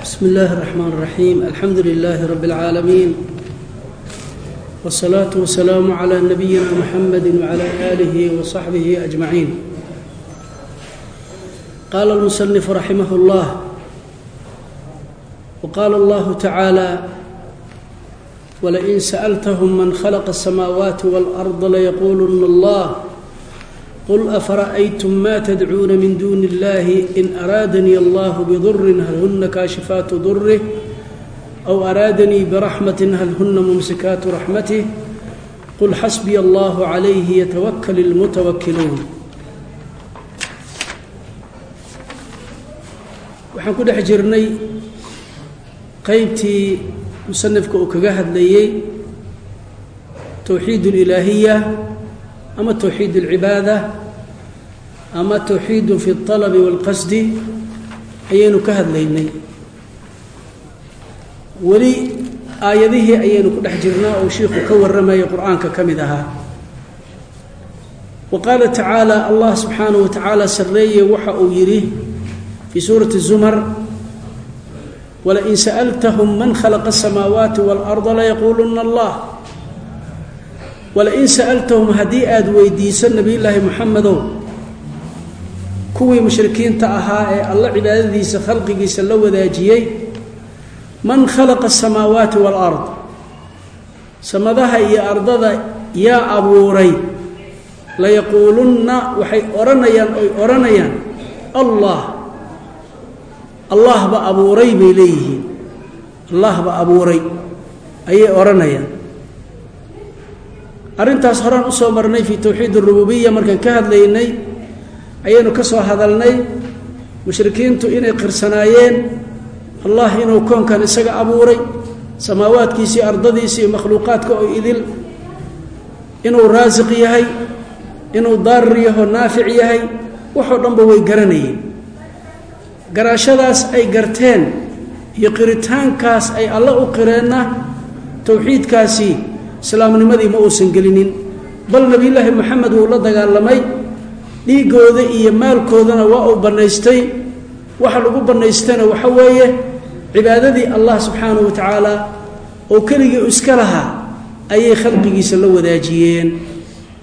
بسم الله الرحمن الرحيم الحمد لله رب العالمين والصلاة والسلام على نبينا محمد وعلى آله وصحبه أجمعين قال المصنف رحمه الله وقال الله تعالى ولئن سألتهم من خلق السماوات والأرض ليقولن الله قل أفرأيتم ما تدعون من دون الله إن أرادني الله بضر هل هن كاشفات ضره أو أرادني برحمة هل هن ممسكات رحمته قل حسبي الله عليه يتوكل المتوكلون waxaan ku dhex jirnay qaybtii musanifka uu kaga hadlayey towxiid اlilaahiya ama towxiid اlcibaada ama towxiidu fi اطalabi wاlqasdi ayaynu ka hadlaynay weli aayadihii ayaynu ku dhex jirnaa oo shiikhu ka warramayay qur'aanka ka mid ahaa wa qaala tacaala allah subxaanaه wa tacaala sarreeye waxa uu yidhi fii suurati zumar walain sa'altahum man khalaqa الsamaawaati wاlأrda layaquuluna allah walain sa'altahum haddii aada weydiiso nebiyullaahi moxamedow kuwii mushrikiinta ahaa ee alla cibaadadiisa khalqigiisa la wadaajiyey man khalaqa asamaawaati waalard samadaha iyo ardada yaa abuuray layaquulunna waxay odhanayaan oy odhanayaan allah allah ba abuuray bay leeyihiin. Allah ba abuuray ayay odhanayaan arrintaas horaan u soo marnay fii towxiid arububiya markaan ka hadlaynay ayaynu ka soo hadalnay mushrikiintu inay qirsanaayeen allah inuu koonkan isaga abuuray samaawaadkiisii ardadiisii makhluuqaadka oo idil inuu raasiq yahay inuu daarir yaho naafic yahay waxoo dhanba way garanayeen. Garaashadaas ay garteen iyo qiritaankaas ay alle u qireenna towxiidkaasi islaamnimadii ma uusan gelinin. Bal nebiyullaahi moxamed wuu la dagaalamay. Dhiiggooda iyo maalkoodana waa uu bannaystay. Waxa lagu bannaystana waxa weeye cibaadadii allah subxaanahu wa tacaala oo keligii iska lahaa ayay khalqigiisa la wadaajiyeen.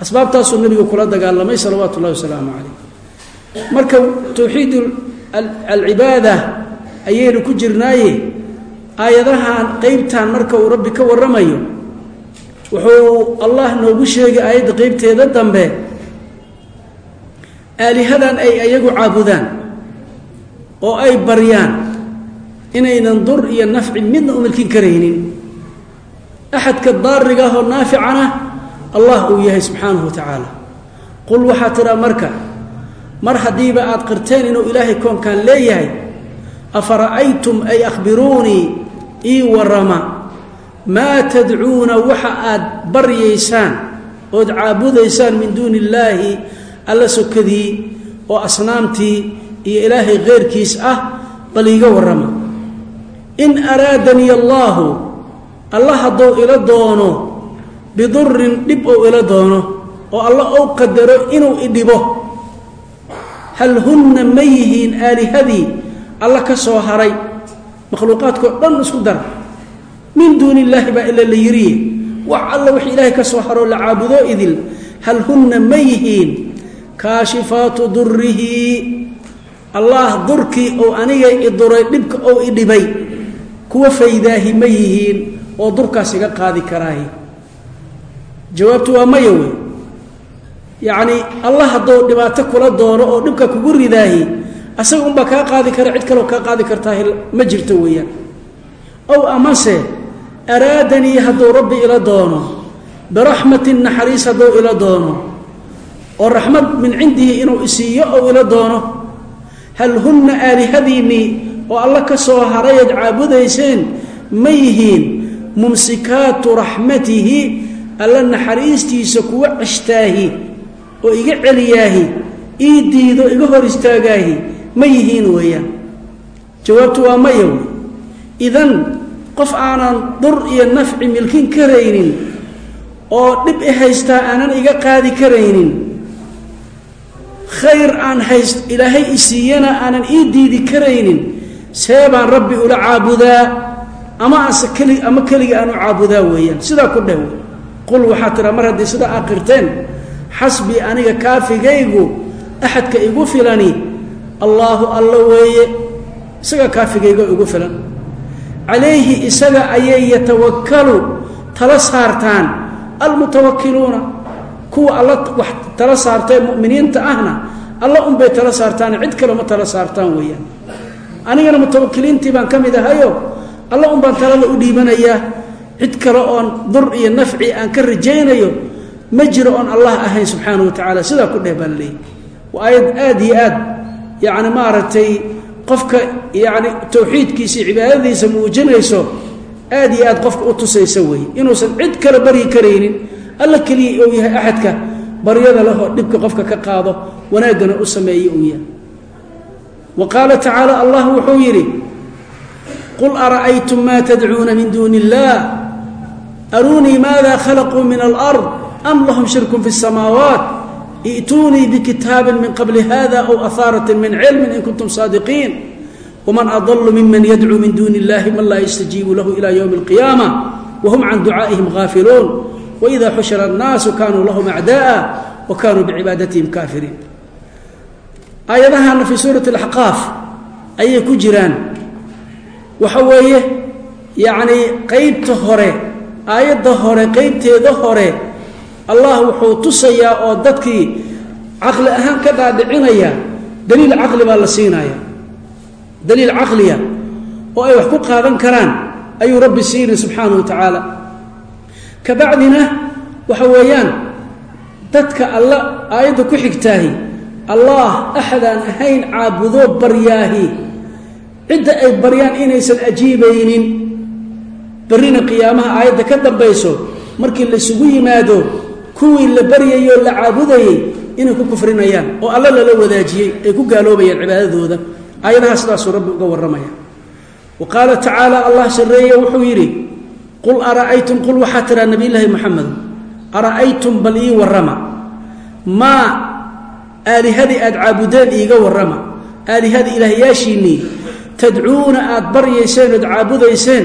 Asbaabtaasuu nebigu kula dagaalamay salawaatu ullahi wasalaamu calayh. Marka towxiid alcibaada ayaynu ku jirnaaye aayadahan qeybtan marka uu rabbi ka warramayo wuxuu allah noogu sheegay aayadda qeybteeda dambe aalihadan ay ayagu caabudaan oo ay baryaan inaynan dur iyo nafci midna u milkin karaynin. Axadka daariga ahoo naaficana allah uu yahay subxaanahu wa tacaala. Qul waxaa tidhaa marka mar haddiiba aad qirteen inuu ilaahay koonkan leeyahay afara'aytum ay akhbiruunii ii warrama maa tadcuuna waxa aad baryaysaan ood caabudaysaan min duuni illaahi alla sokadii oo asnaamtii iyo ilaahay keyrkiis ah bal iiga warrama. In araadanii allaahu alla hadduu ila doono bidurin dhib ou ila doono oo alla ou qadaro inuu idhibo hal hunna ma yihiin aalihadii alla ka soo haray makhluuqaadkao dhan isku dara min duuni illaahi baa ila la yiriye wax alla wix ilaahay ka soo haroo la caabudo idil hal hunna ma yihiin? Kaashifaatu durihi allaah durkii ou aniga iduray dhibka ou idhibay kuwa faydaahi ma yihiin oo durkaas iga qaadi karaahi. Jawaabtu waa maya wey. Yacnii allah hadduu dhibaato kula doono oo dhibka kugu ridaahi asaga unbaa kaa qaadi kara cid kaleo kaa qaadi kartaa ma jirto weeyaan. Ow amase araadanii hadduu rabbi ila doono. Biraxmatin naxariis hadduu ila doono. Oo raxmad min cindihi inuu isiiyo ou ila doono. Hal hunna aalihadiinnii oo alla ka soo harayaad caabudayseen ma yihiin mumsikaatu raxmatihi alla naxariistiisa kuwa ceshtaahi oo iga celiyaahi ii diido iga hor istaagaahi ma yihiin weeyaan. Jawaabtu waa maya idan qof aanan dur iyo nafci milkin karaynin oo dhib i haystaa aanan iga qaadi karaynin. Khayr aan hayst ilaahay isiiyana aanan ii diidi karaynin. See baan rabbi ula caabudaa ama ase keli ama keliga aan u caabudaa weeyaan. Sidaa ku dheh qul waxaa tiraa mar haddii sidaa aqirteen xasbii aniga kaafigaygu axadka igu filani allaahu alla weeye isaga kaafigayga igu filan calayhi isaga ayay yatawakkalu tala saartaan. Almutawakiluuna kuwa alla wax tala saartae mu'miniinta ahna alla unbay tala saartaan cid kale ma tala saartaan weeyaan. Anigana mutawakiliintii baan ka mid ahayo alla un baan talada u dhiibanayaa. Cid kale oon dur iyo nafci aan ka rajaynayo ma jiro oon allah ahayn subxaana wa tacaala sidaa ku dheh baa la leeyay waa aayad aada iyo aad yacni maaragtay qofka yani tawxiidkiisa cibaadadiisa muujinayso aad iyo aad qofka u tusaysa weeye inuusan cid kale baryi karaynin alla keliya uu yahay axadka baryada lahoo dhibka qofka ka qaado wanaaggana u sameeye uu yahay. Wa qaala tacaala allah wuxuu yidhi qul ara'aytum maa tadcuuna min duuni illah aruunii maada khalaquu min alard am lahum shirkun fi اsamaawaat i'tuunii bikitaabi min qabli hada aw ahaarati min cilmin in kuntum saadiqiin waman adalu miman yadcuu min duuni illahi man laa yastajiibu lahu ila ywmi اlqiyaama wahum can ducaa'ihim haafiluun waida xushira annaasu kaanuu lahum acda'a wa kaanuu bicibaadatihm kaafiriin aayadahana fii suurati اlaxqaaf ayay ku jiraan waxa weeye yacnii qeybta hore aayadda hore qeybteeda hore allah wuxuu tusayaa oo dadkii caqli ahaan ka dhaadhicinaya daliil caqli baa la siinaya daliil caqliya oo ay wax ku qaadan karaan ayuu rabbi siini subxaanahu wa tacaala. Ka bacdina waxa weeyaan dadka alla aayadda ku xigtaahi allah axadaan ahayn caabudo baryaahi. Cidda ay baryaan inaysan ajiibaynin. Barrina qiyaamaha aayadda ka dambayso markii laysugu yimaado kuwii la baryayoo la caabudayey inay ku kufrinayaan oo alla lala wadaajiyey ay ku gaaloobayaan cibaadadooda aayadaha sidaasuu rabbi uga warramaya. Wa qaala tacaala allah sarreeye wuxuu yidhi qul ara'aytum qul waxaa tiraa nabiyllaahi moxamedo ara'aytum bal ii warrama. Maa aalihadii aad caabudeen iiga warrama? Aalihadii ilaahyaashiinnii tadcuuna aad baryayseen ood caabudayseen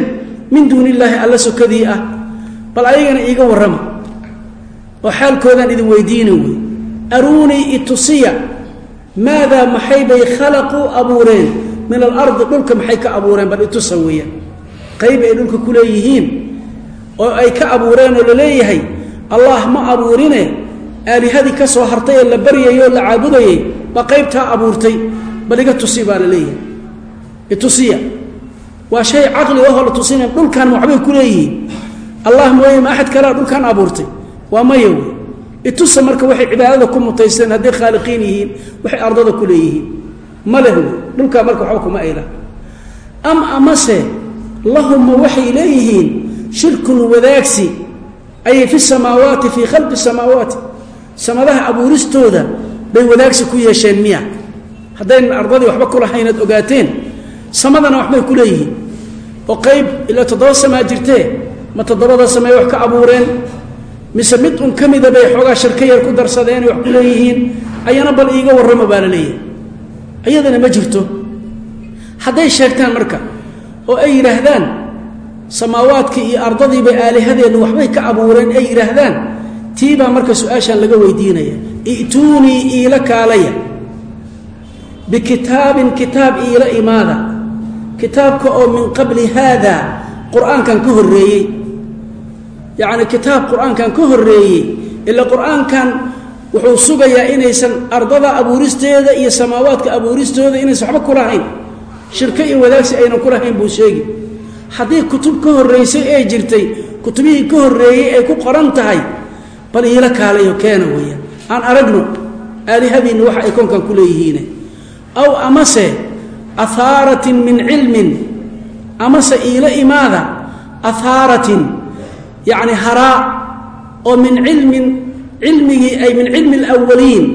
min duuni illaahi alla sokadii ah bal ayagana iiga warrama oo xaalkoodaan idin weydiina wey. Aruunii itusiya maadaa maxay bay khalaquu abuureen? Min alardi dhulka maxay ka abuureen? Bal itusa weeyaan. Qayb ay dhulka ku leeyihiin oo ay ka abuureen oo la leeyahay allah ma abuurine aalihadii ka soo hartay ee la baryayay oo la caabudayay baa qaybtaa abuurtay? Bal iga tusi baa la leeyahay. Itusiya waa shay caqli ahoo la tusina dhulkan ma waxbay ku leeyihiin. Allah mooye ma axad kalea dhulkan abuurtay waa maya wey itusa marka waxay cibaadada ku mutaysteen hadday khaaliqiin yihiin waxay ardada ku leeyihiin. Ma leh wey dhulkaa marka waxba kuma ayla am amase lahumma waxay leeyihiin shirkun wadaagsi ayay fi samaawaati fii khalqi samaawaati. Samadaha abuuristooda bay wadaagsi ku yeesheen miya. Haddaynan ardadii waxba kulahaynaad ogaateen samadana waxbay ku leeyihiin. Oo qayb ilaa toddoba samaa jirtee ma toddobada samey wax ka abuureen mise mid un ka mida bay xoogaa shirka yar ku darsadeen wax ku leeyihiin ayana bal iiga warramo baa la leeyahay. Iyadana ma jirto. Hadday sheegtaan marka oo ay yidhaahdaan samaawaadkii iyo ardadiiba aalihadeennu waxbay ka abuureen ay yidhaahdaan tii baa marka su'aashaan laga weydiinaya. I'tuunii iila kaalaya. Bikitaabin kitaab iila imaada. Kitaabka oo min qabli haada qur'aankan ka horreeyey yacni kitaab qur'aankan ka horreeyey ila qur'aankan wuxuu sugayaa inaysan ardada abuuristeeda iyo samaawaadka abuuristooda inaysan waxba ku lahayn. Shirko iyo wadaagsi aynan ku lahayn buu sheegi haddii kutub ka horraysay ee jirtay kutubihii ka horreeyey ay ku qoran tahay bal iila kaalayo keena weeyaan aan aragno aalihadiinna waxa ay ku leeyihiine. Aw amase ahaaratin min cilmin amase iila imaada ahaaratin yacni haraa oo min cilmin cilmigii ay min cilmi alawaliin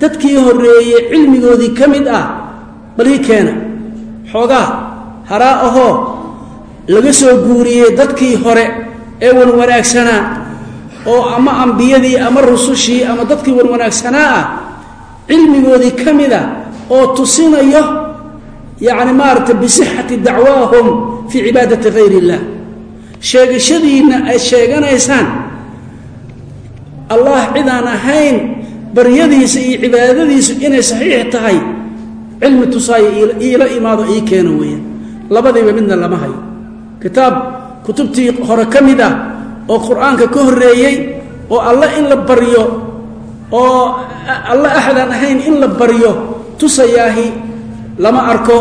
dadkii horreeyey cilmigoodii ka mid ah bal ii keena xoogaa haraa ahoo laga soo guuriyey dadkii hore ee wan wanaagsanaa oo ama ambiyadii ama rusushii ama dadkii wan wanaagsanaa ah cilmigoodii ka mid a oo tusinayo yacni maaragtay bisixati dacwaahum fii cibaadati hayr illah sheegashadiinna ay sheeganaysaan. Allah cidaan ahayn baryadiisa iyo cibaadadiisu inay saxiix tahay. Cilmi tusaayo iila imaado ii keena weeyaan. Labadiiba midna lama hayo. Kitaab kutubtii hore ka mid ah oo qur'aanka ka horreeyey oo alle in la baryo oo alle axadaan ahayn in la baryo tusayaahi lama arko.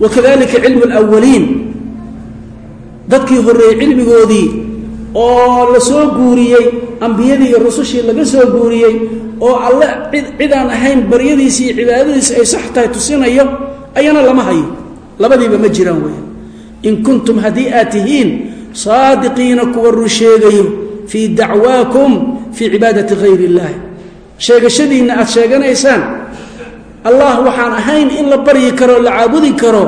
Wa kadalika cilmu alawaliin dadkii horreeyey cilmigoodii oo la soo guuriyey ambiyadii iyo rusushii laga soo guuriyey oo alle cidaan ahayn baryadiisi iyo cibaadadiisi ay sax tahay tusinayo ayana lama hayo. Labadiiba ma jiraan weya in kuntum haddii aad tihiin saadiqiina kuwa run sheegayo fii dacwaakum fii cibaadati hayr illaahi sheegashadiinna aad sheeganaysaan allah waxaan ahayn in la baryi karo la caabudi karo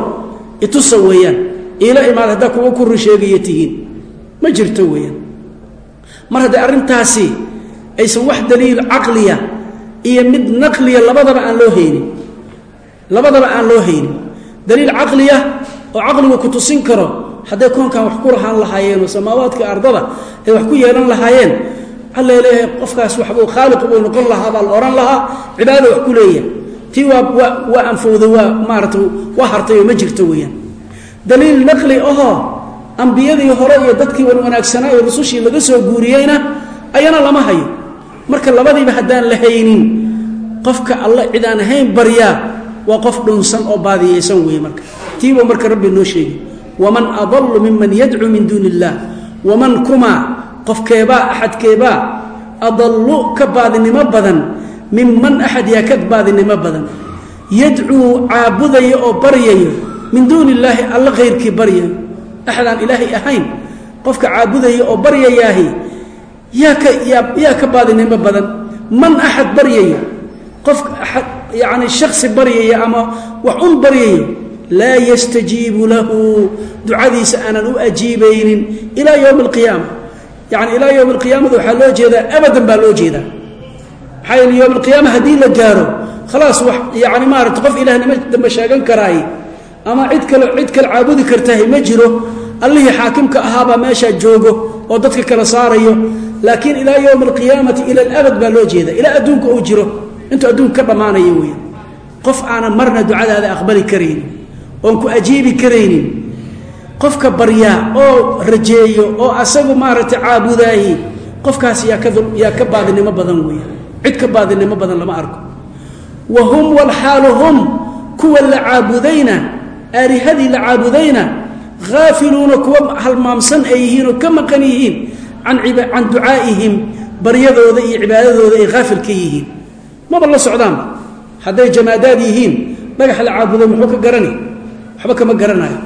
itusa weeyaan iila imaad haddaa kuwa ku run sheegaya tihiin. Ma jirto weeyaan. Mar hadday arrintaasi aysan wax daliil caqliya iyo mid naqliya labadaba aan loo haynin labadaba aan loo haynin daliil caqliya oo caqligu ku tusin karo hadday koonkan wax ku lahaan lahaayeen oo samaawaadka ardada ay wax ku yeelan lahaayeen alla qofkaas waxbuu khaaliqu buu noqon lahaa baa la odhan lahaa cibaadada wax ku leeyahay tii waa waa anfowday waa maarata waa hartay oo ma jirto weeyaan daliil naqli ahoo ambiyadii hore iyo dadkii wan wanaagsanaa ee rusushii laga soo guuriyeyna ayana lama hayo. Marka labadiiba haddaan la haynin qofka alle cidaan ahayn baryaa waa qof dhunsan oo baadiyeysan weeye marka. Tiibuu marka rabbi noo sheegi. Waman adalu miman yadcuu min duuni illaah waman kumaa qofkeebaa axadkeebaa adallu ka baadinimo badan minman axad yaa ka baadinimo badan. Yadcuu caabudaya oo baryayo min duuni illaahi alla khayrkii baryayo axadaan ilaahay ahayn qofka caabudaya oo baryayaahi yaa ka baadinimo badan. Man axad baryaya qofka aad yacni shaksi baryaya ama wax un baryayo laa yastajiibu lahu ducadiisa aanan u ajiibaynin ilaa yowmi alqiyaama yacni ilaa yowmi alqiyaamada waxaa loo jeedaa abadan baa loo jeedaa. Maxaa yeele yowm alqiyaama haddii la gaaro khalaas wax yacni maarata qof ilahnima dambe sheegan karaaye ama cid kale cid kale caabudi kartahay ma jiro. Allihii xaakimka ahaabaa meeshaa joogo oo dadka kala saarayo. Laakiin ilaa yowmi alqiyaamati ila alabad baa loo jeeda ilaa adduunka uu jiro intuu adduunka ka dhammaanayo weya qof aanan marna ducadaada aqbali karaynin oon ku ajiibi karaynin. Qofka baryaa oo rajeeyo oo asagu maaragtay caabudaayi qofkaas yaa ka baadinimo badan weya cid ka baadinimo badan lama arko. Wa hum walxaalu hum kuwa la caabudayna aalihadii la caabudayna haafiluuna kuwa halmaamsan ay yihiin oo ka maqan yihiin can ducaa'ihim baryadooda iyo cibaadadooda ay haafil ka yihiin. Maba la socdaanba hadday jamaadaad yihiin dhagax la caabudo muxuu ka garani? Waxba kama garanayo.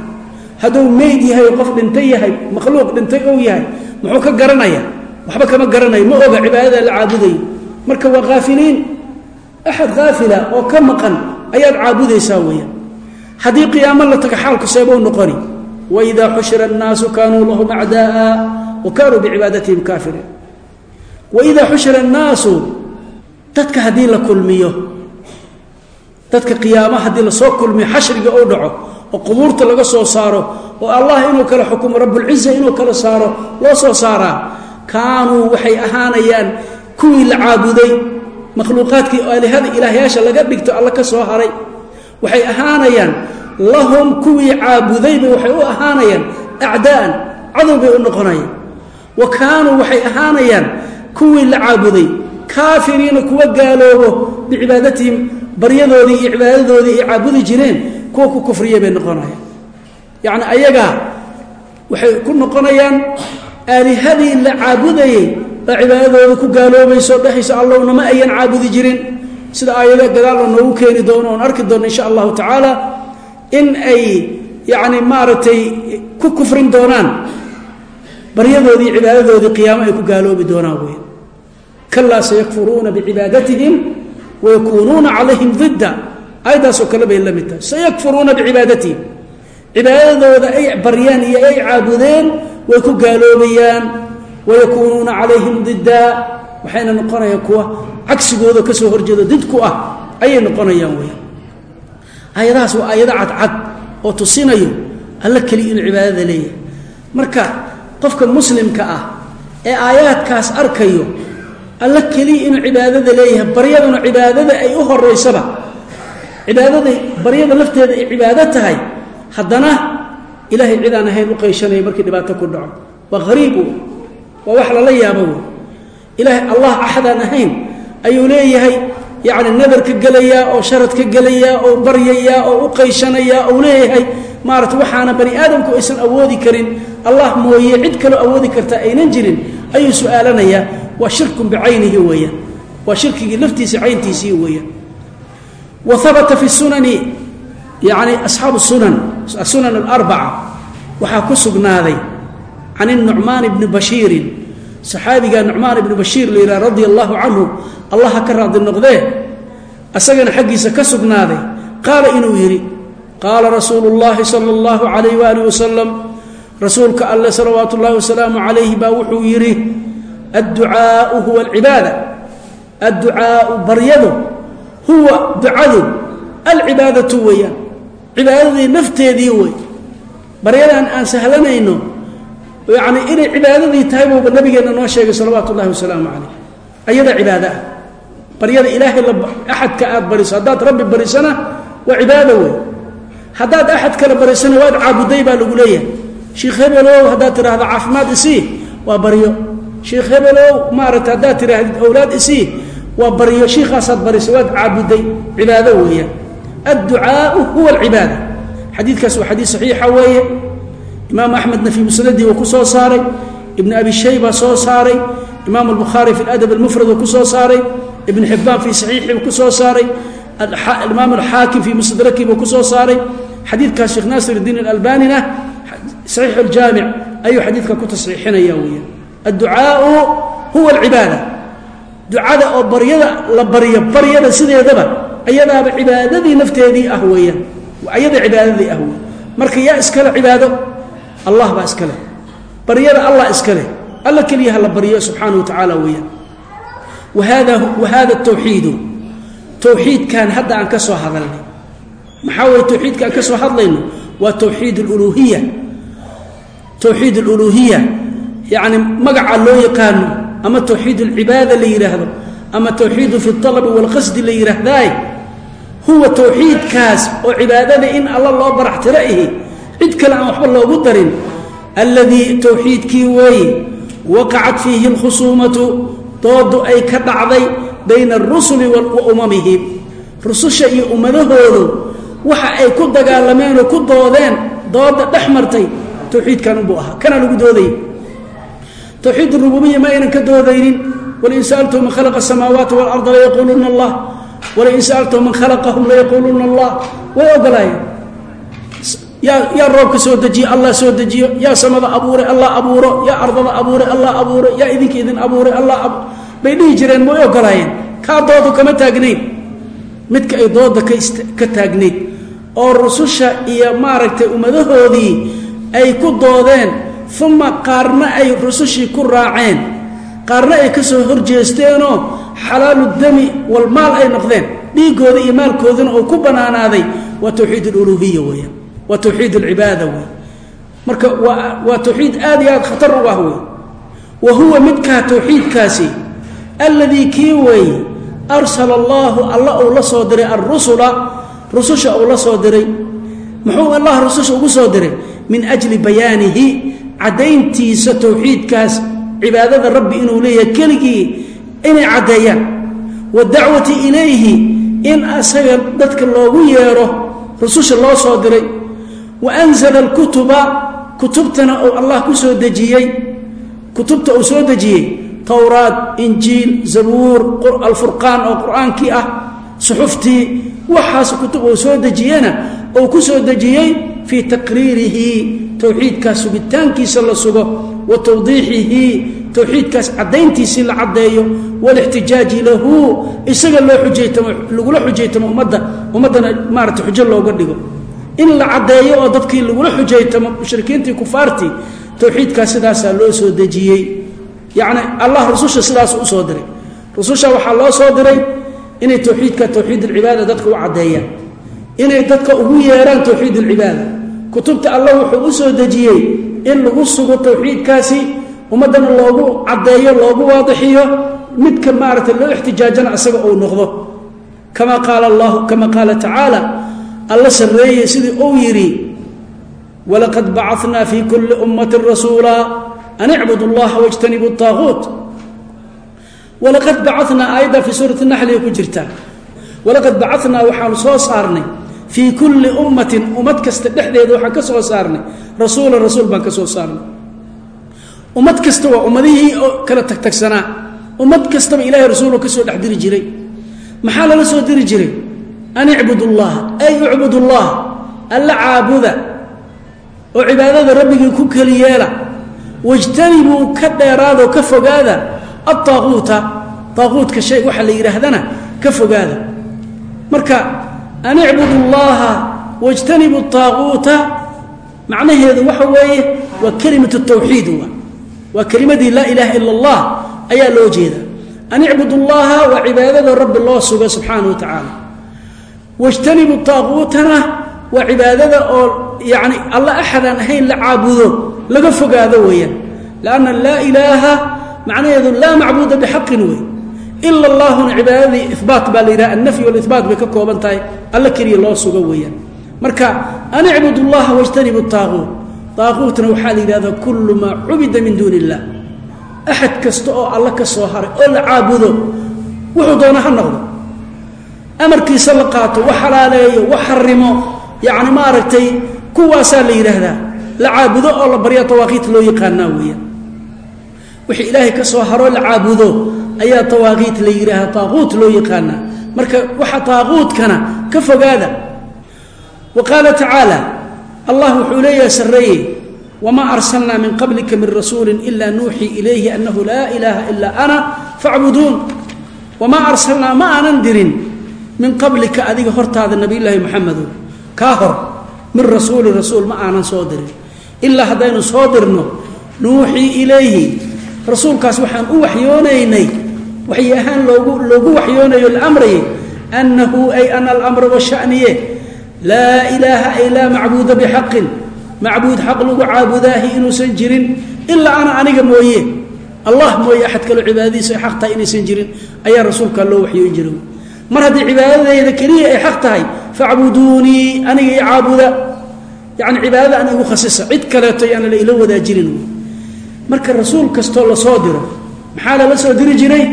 Hadduu meyd yahay oo qof dhintay yahay makhluuq dhintay ou yahay muxuu ka garanaya? Waxba kama garanayo ma oga cibaadada la caabudayo marka waa haafiliin axad haafila oo ka maqan ayaad caabudaysaa weeyaan haddii qiyaamo la taga xaalku seebou noqoni waidaa xushira annaasu kaanuu lahum acdaaa wa kaanuu bicibaadatihim kaafiriin waidaa xushira annaasu dadka haddii la kulmiyo dadka qiyaamo haddii la soo kulmiyo xashriga ou dhaco oo qubuurta laga soo saaro oo allah inuu kala xukumo rabbulciza inuu kala saaro loo soo saaraa kaanuu waxay ahaanayaan kuwii la caabuday makhluuqaadkii aalihada ilaahyaasha laga dhigto alla ka soo haray waxay ahaanayaan lahum kuwii caabudayba waxay u ahaanayaan acdaa'an cadow bay u noqonayaan. Wa kaanuu waxay ahaanayaan kuwii la caabuday kaafiriina kuwa gaaloobo bicibaadatihim baryadoodii iyo cibaadadoodii ay caabudi jireen kuwa ku kufriya bay noqonayaan. Yacni ayagaa waxay ku noqonayaan aalihadii la caabudayey baa cibaadadooda ku gaaloobayso dhexayso allowna ma ayan caabudi jirin sida aayado gadaal oo noogu keeni doono oon arki doono insha allahu tacaala in ay yacni maaragtay ku kufrin doonaan. Baryadoodii cibaadadoodii qiyaamo ay ku gaaloobi doonaan wey kalaa sayakfuruuna bicibaadatihim wayakuunuuna calayhim didda. Aayaddaasoo kale bay la mid tahay. Sayakfuruuna bicibaadatihim cibaadadooda ay baryaan iyo ay caabudeen way ku gaaloobayaan. Wayakuunuuna calayhim didda waxayna noqonayaan kuwa cagsigooda ka soo horjeedo did ku ah ayay noqonayaan wey aayadahaas waa aayado cadcad oo tusinayo alla keliya inuu cibaadada leeyahay. Marka qofka muslimka ah ee aayaadkaas arkayo alla keliya inuu cibaadada leeyahay baryaduna cibaadada ay u horeysaba cibaadada baryada lafteeda ay cibaado tahay haddana ilaahay cid aan ahayn u qayshanaya markii dhibaato ku dhaco. Waa hariibu waa wax lala yaabo wey ilaahay allah axadaan ahayn ayuu leeyahay yacni nadar ka gelayaa oo sharad ka gelayaa oo baryayaa oo u qayshanayaa ou leeyahay maarata waxaana bani aadamku aysan awoodi karin. Allah mooye cid kaloo awoodi karta aynan jirin ayuu su'aalanayaa waa shirkun bicaynihi weeyaan waa shirkigii laftiisa cayntiisii weeyaan wa habata fi sunani yani asxaabu sunan asunan alarbaca waxaa ku sugnaaday can nucmaan bni bashiirin saxaabiga nucmaan ibni bashiir la yidhaha radia allahu canhu allah ha ka raadi noqdee? Asagana xaggiisa ka sugnaaday. Qaala inuu yidhi qaala rasuulu llaahi sala allahu calayh waaalih wasalam rasuulka alle salawaatu ullahi wasalaamu calayhi baa wuxuu yidhi adducaau huwa alcibaada adducaau baryadu huwa ducadu alcibaadatu weeyaan cibaadadii nafteedii wey baryadan aan sahlanayno yani inay cibaadadii tahay buuba nabigeenna noo sheegay salawaatu ullahi wasalaamu calayh. Ayada cibaado ah baryada ilaahay axadka aad bariso haddaad rabbi barisana waa cibaado wey haddaad axad kale barisana waad caabuday baa lagu leeyahay. Sheikh hebelow haddaad tidhaahdo caafimaad isii waa baryo. Sheikh hebelow maarata haddaad tidhaahdid owlaad isii waa baryo. Shiikaasaad barisa waad caabuday. Cibaado weeyaan. Adducaau huwa alcibaada. Xadiidkaas waa xadiid saxiixa weeye imaam axmedna fii musnadii uu ku soo saaray ibn abi shayba soo saaray imaam albukhaari fi ladab almufrad uu ku soo saaray ibn xibbaan fii saxiixi uu ku soo saaray imaam alxaakim fii mustadraki buu ku soo saaray. Xadiidkaas sheekh naasir alalbanina saxiix aljaamic ayuu xadiidka ku tasxiixinaya weeyaan adducaau huwa alcibaada. Ducada oo baryada la baryo baryada sideedaba ayadaaba cibaadadii nafteedii ah weeyaan ayada cibaadadii ah wey marka yaa iskale cibaado allah baa iska leh. Baryada allah iska leh. Alla keliya ha la baryo subxaana wa tacaala weeyaan. Wahada tawxiidu. Towxiidkan hadda aan ka soo hadalnay. Maxaa weye towxiidka aan ka soo hadlayno? Waa towxiid aluluhiya towxiid aluluhiya yacni magaca loo yaqaano ama towxiid alcibaada la yidhaahdo ama towxiidu fi alabi walqasdi la yidhaahdaay huwa towxiidkaas oo cibaadada in alla loo baraxtiro ihi cid kale aan waxba loogu darin. Alladii towxiidkii weeye waqacat fiihi alkhusuumatu doodu ay ka dhacday bayna arusuli wa umamihim rususha iyo ummadahoodu waxa ay ku dagaalameen oo ku doodeen dooda dhex martay towxiidkan unbuu ahaa. Kana lagu doodayay towxiid rububiya ma aynan ka doodaynin. Walain sa'altum man khalaqa asamaawaati waalarda layaquuluuna allah. Walain sa'altum man khalaqahum layaquuluuna allah. Way ogolaayeen yaa roobka soo dejiye allah soo dejiyo. Yaa samada abuuray allah abuuro. Yaa ardada abuuray allah abuuro. Yaa idinka idin abuuray allah bay dhihi jireen ma way ogolaayeen kaa doodu kama taagnayn. Midka ay dooda ka taagnayd oo rususha iyo maaragtay ummadahoodii ay ku doodeen uma qaarna ay rusushii ku raaceen. Qaarna ay ka soo horjeesteenoo xalaalu dami wal maal ay noqdeen. Dhiiggooda iyo maalkoodana oo ku bannaanaaday waa towxiid aluluhiya weeyaan waa towxiid alcibaada wey marka waa towxiid aad iyo aad khatar u ah wey wa huwa midkaa towxiidkaasi alladii kii weeye arsala allaahu alla uu la soo diray alrusula rususha uu la soo diray. Muxuu allah rususha ugu soo diray? Min ajli bayaanihi caddayntiisa towxiidkaas cibaadada rabbi inuu leeyahay keligii inay caddeeyaan. Wadacwati ilayhi in asaga dadka loogu yeedho rususha loo soo diray wa anzala alkutuba kutubtana uu allah ku soo dejiyey kutubta uu soo dejiyey towraad injiil zabuur alfurqaan oo qur'aankii ah suxuftii waxaas kutub uu soo dejiyena uu ku soo dejiyey fii taqriirihi towxiidkaas sugitaankiisa la sugo wa tawdiixihi towxiidkaas caddayntiisii la caddeeyo walixtijaaji lahu isaga loo xujaytamo lagula xujaytamo ummadda ummaddana maarata xujo looga dhigo in la caddeeyo oo dadkii lagula xujaytamo mushrikiintii kufaartii towxiidkaas sidaasaa loo soo dejiyey. Yacni allah rususha sidaas u soo diray. Rususha waxaa loo soo diray inay towxiidka towxiid alcibaada dadka u caddeeyaan. Inay dadka ugu yeeraan towxiid ulcibaada kutubta allah wuxuu u soo dejiyey in lagu sugo towxiidkaasi ummaddana loogu caddeeyo loogu waadixiyo midka maaragtay loo ixtijaajana isaga uu noqdo. Kama qaala allahu kama qaala tacaala alla sarreeye sidii uu yidhi walaqad bacanaa fi kuli ummatin rasuula an icbudu llaha wاjtanibu طaaguut walaqad bacanaa aayadda fii suurati naxliga ku jirta. Walaqad bacanaa waxaanu soo saarnay fii kulli ummatin ummad kasta dhexdeeda waxaan ka soo saarnay rasuula rasuul baan ka soo saarnay. Ummad kasta waa ummadihii kala tagtagsanaa ummad kastaba ilahay rasuuloo ka soo dhex diri jiray. Maxaa lala soo diri jiray an icbud llaha ay icbud llah alla caabuda oo cibaadada rabbigii ku keli yeela wajtanibuu ka dheeraadoo ka fogaada aaaquuta aaquutka shay waxa la yidhaahdana ka fogaada marka an icbud llaha wاjtanibu طaaquuta macnaheedu waxa weeye waa kelimat tawxiid waa kelimadii laa ilaha ila اllah ayaa loo jeeda an icbud llaha waa cibaadada rabbi loo sugo subxaanaه wa tacaala wajtanibu taaquutana waa cibaadada oo yani alla axadaan ahayn la caabudo laga fogaado weeyaan. Lanna laa ilaaha macnaheedu laa macbuuda bixaqin wey ila allaahuna cibaadadii ibaat baa la yidhaha annafy walibaat bay ka kooban tahay alla keliya loo sugo weeyaan. Marka anicbud اllaha wajtanibu taaquut taaquutna waxaa la yidhahdaa kullu maa cubida min duuni illah axad kasta oo alla ka soo haray oo la caabudo wuxuu doona ha noqdo amarkiisa la qaato wax xalaaleeyo wax xarimo yani maaragtay kuwaasaa la yidhaahdaa la caabudo oo la barya tawaaqiit loo yaqaanaa weeyaan. Wixii ilaahay ka soo haroo la caabudo ayaa tawaaqiit la yidhaaha taaquut loo yaqaanaa. Marka waxa taaquutkana ka fogaada wa qaala tacaala allah wuxuu leeyahay sarreeye wamaa arsalnaa min qablika min rasuuli ila nuuxii ilayhi annahu laa ilaaha ilaa ana facbuduun wamaa arsalnaa ma aanan dirin min qablika adiga hortaada nabiyulaahi muxamedo kaa hor min rasuuli rasuul ma aanan soo dirin. Ilaa haddaynu soo dirno nuuxii ilayhi. Rasuulkaas waxaan u waxyoonaynay waxyi ahaan loogu loogu waxyoonayo la amrayay annahu ay ana alamra washaniye laa ilaaha ay macbuuda bixaqin. Macbuud xaq lagu caabudaahi inuusan jirin. Ilaa ana aniga mooye. Allah mooye axad kaloo cibaadadiisa ay xaq inaysan jirin. Ayaa rasuulkaa loo waxyoon jira mar haddii cibaadadayda keliya ay xaq tahay facbuduunii aniga i caabuda. Yani cibaadada an igu khasisa cid kaleeto yaana la ila wadaajinin. Marka rasuul kastoo la soo diro maxaa lala soo diri jiray?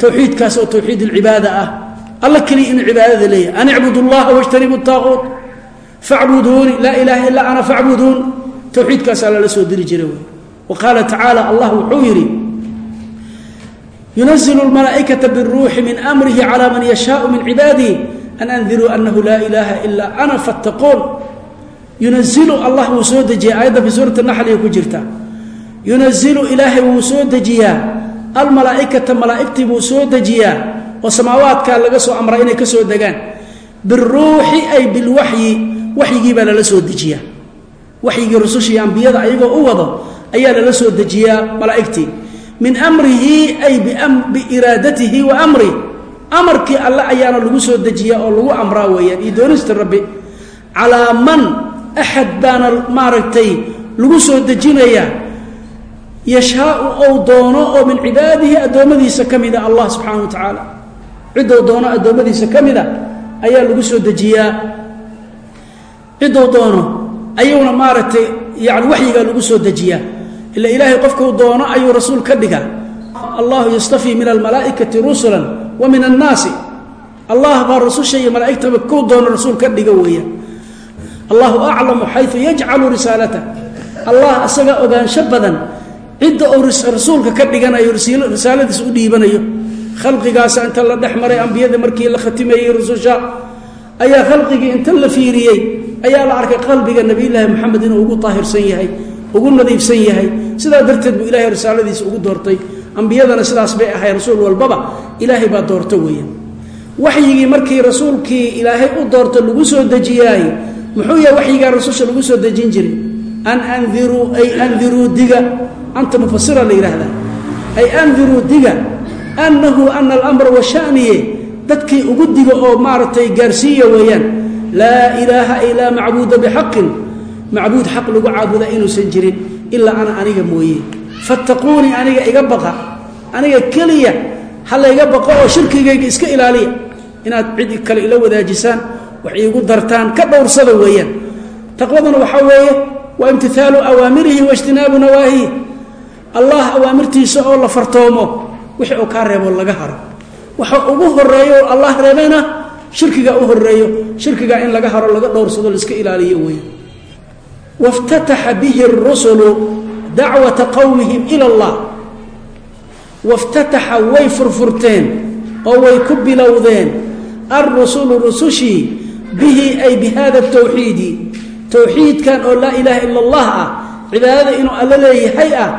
Towxiidkaas oo towxiid alcibaada ah. Alla keliya inuu cibaadada leeyahay. An icbud llaha wاjtanibu طaaquut facbuduuni laa ilaha ilaa ana facbuduun towxiidkaasaa lala soo diri jiray. Wa qaala tacaala allah wuxuu yidhi yunazil اlmalaaئikaةa bالruuxi min amrihi calى man yashaau min cibaadihi an andiruu anahu laa ilaaha ilaa ana fattaquun yunazilu allah wuu soo dejiyay aayadda fii suurati naxliga ku jirta yunazilu ilaahay wuu soo dejiyaa almalaaikata malaaigtii buu soo dejiyaa oo samaawaadkaa laga soo amraa inay ka soo degaan biruuxi ay bilwaxyi waxyigii baa lala soo dejiyaa waxyigii rusushii ambiyada ayagoo u wado ayaa lala soo dejiyaa malaaigtii min amrihi ay biiraadatihi wa amri. Amarkii alle ayaana lagu soo dejiyaa oo lagu amraa weeyaan iyo doonista rabbi. Calaa man axad baana maaragtay lagu soo dejinayaa yashaau ou doono oo min cibaadihi addoommadiisa ka mida allah subxaana wa tacaala. Ciddou doono addoommadiisa ka mida ayaa lagu soo dejiyaa. Ciddou doono ayuuna maaragtay yani waxyigaa lagu soo dejiyaa ila ilaahay qofkuu doono ayuu rasuul ka dhigaa. Allahu yastafii min almalaa'ikati rusula wa min annaasi. Allah baa rasusha iyo malaaigtaba kuu doono rasuul ka dhiga weeyaan allahu aclamu xayu yajcalu risaalata. Allah isagaa ogaansho badan cidda uu rasuulka ka dhiganayo risaaladiisa u dhiibanayo. Khalqigaasa inta la dhex maray ambiyada markii la khatimeeyey rususha ayaa khalqigii inta la fiiriyey ayaa la arkay qalbiga nabiyulaahi moxamed inuu ugu daahirsan yahay ugu nadiifsan yahay. Sidaa darteed buu ilahay risaaladiisa ugu doortay. Ambiyadana sidaas bay ahay rasuul walbaba ilaahay baa doorto weeyaan. Waxyigii markii rasuulkii ilaahay u doorto lagu soo dejiyaay muxuu yahay waxyigaa rasusha lagu soo dejin jiray? An andiruu ay andiruu diga. Anta mufasira la yidhaahdaa ay andiruu diga. Annahu ana alamra washaniye dadkii ugu diga oo maaragtay gaarsiiya weeyaan. Laa ilaaha ay laa macbuuda bixaqin macbuud xaq lagu caabuda inuusan jirin ilaa ana aniga mooye. Fattaquunii aniga iga baqa. Aniga keliya ha layga baqo oo shirkigayga iska ilaaliya. Inaad cid kale ila wadaajisaan wax iigu dartaan ka dhowrsada weeyaan. Taqwaduna waxaa weeye waa imtihaalu awaamirihi waijtinaabu nawaahihi. Allah awaamirtiisa oo la fartoomo wixii uu kaa reebo laga haro. Waxa ugu horeeyo oo allah reebayna shirkigaa u horeeyo shirkigaa in laga haro laga dhowrsado laiska ilaaliyo weeye waftataxa bihi rusulu dacwata qowmihim ila allah waftataxa way furfurteen oo way ku bilowdeen alrusulu rusushii bihi ay bi hada tawxiidi towxiidkan oo laa ilaaha ila allah ah cibaadada inuu alla leeyahay ah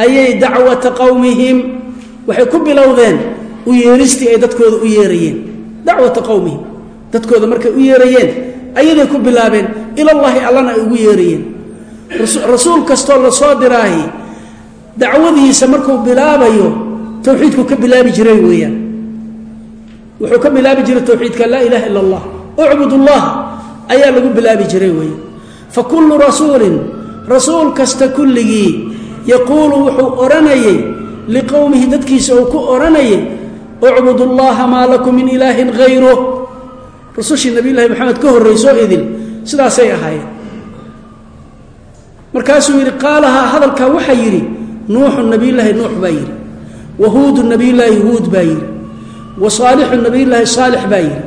ayay dacwata qowmihim waxay ku bilowdeen u yeeristii ay dadkooda u dadkooda markay u yeerayeen ayaday ku bilaabeen ilallaahi allana ay ugu yeerayeen. Rasuul kastoo la soo diraahi dacwadiisa markuu bilaabayo towxiidku ka bilaabi jiray weeyaan. Wuxuu ka bilaabi jiray towxiidka laa ilaha ila allah ucbud ullah ayaa lagu bilaabi jiray weeyaan. Fa kullu rasuulin rasuul kasta kulligii yaquulu wuxuu odhanayey liqowmihi dadkiisa uu ku odhanayay ucbud ullaha maa lakum min ilaahin hayruh rusushii nabiylahi maxamed ka horraysoo idil. Sidaasay ahaayeen. Markaasuu yidhi qaalahaa hadalkaa waxaa yidhi nuuxu nabiyulaahi nuux baa yidhi. Wa huudu nabiyulaahi huud baa yidhi. Wa saalixu nabiyulaahi saalix baa yidhi.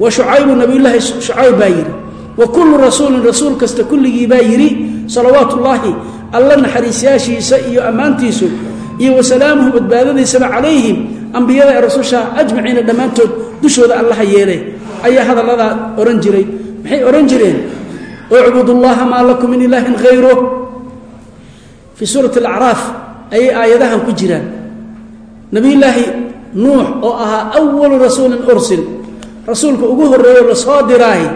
Wa shucaybu nabiyulaahi shucayb baa yidhi. Wa kullu rasuulin rasuul kasta kulligii baa yidhi salawaatu ullaahi alla naxariisyaashiisa iyo ammaantiisu iyo wasalaamuhu badbaadadiisaba calayhim ambiyada ee rasusha ajmaciina dhammaantood dushooda allaha yeele ayaa hadalladaa odhan jiray. Maxay odhan jireen? Ucbud ullaha maa lakum min ilaahin hayruh fii suurati alacraaf ayay aayadahan ku jiraan. Nabiyulaahi nuux oo ahaa awalu rasuulin ursil rasuulka ugu horreeyo la soo diraahi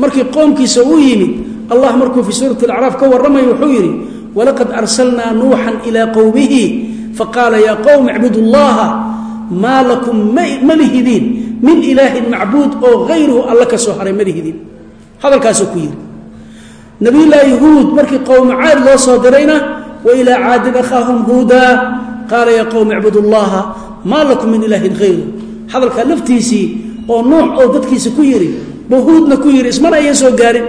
markii qoomkiisa u yimid allah markuu fii suurati alacraaf ka warramayo wuxuu yidhi walaqad arsalnaa nuuxan ilaa qowmihi faqaala yaa qowm icbud ullaha maa lakum ma lihidiin min ilaahin macbuud oo hayruhu alla ka soo haray ma lihidiin hadalkaasuu ku yidhi nabiyulaahi huud markii qowmu caad loo soo dirayna wa ilaa caadin akhaahum huudaa qaala yaa qowm icbud ullaha maa lakum min ilaahin hayruh hadalkaa laftiisii oo nuux oo dadkiisa ku yidhi buu huudna ku yidhi ismana ayan soo gaarin.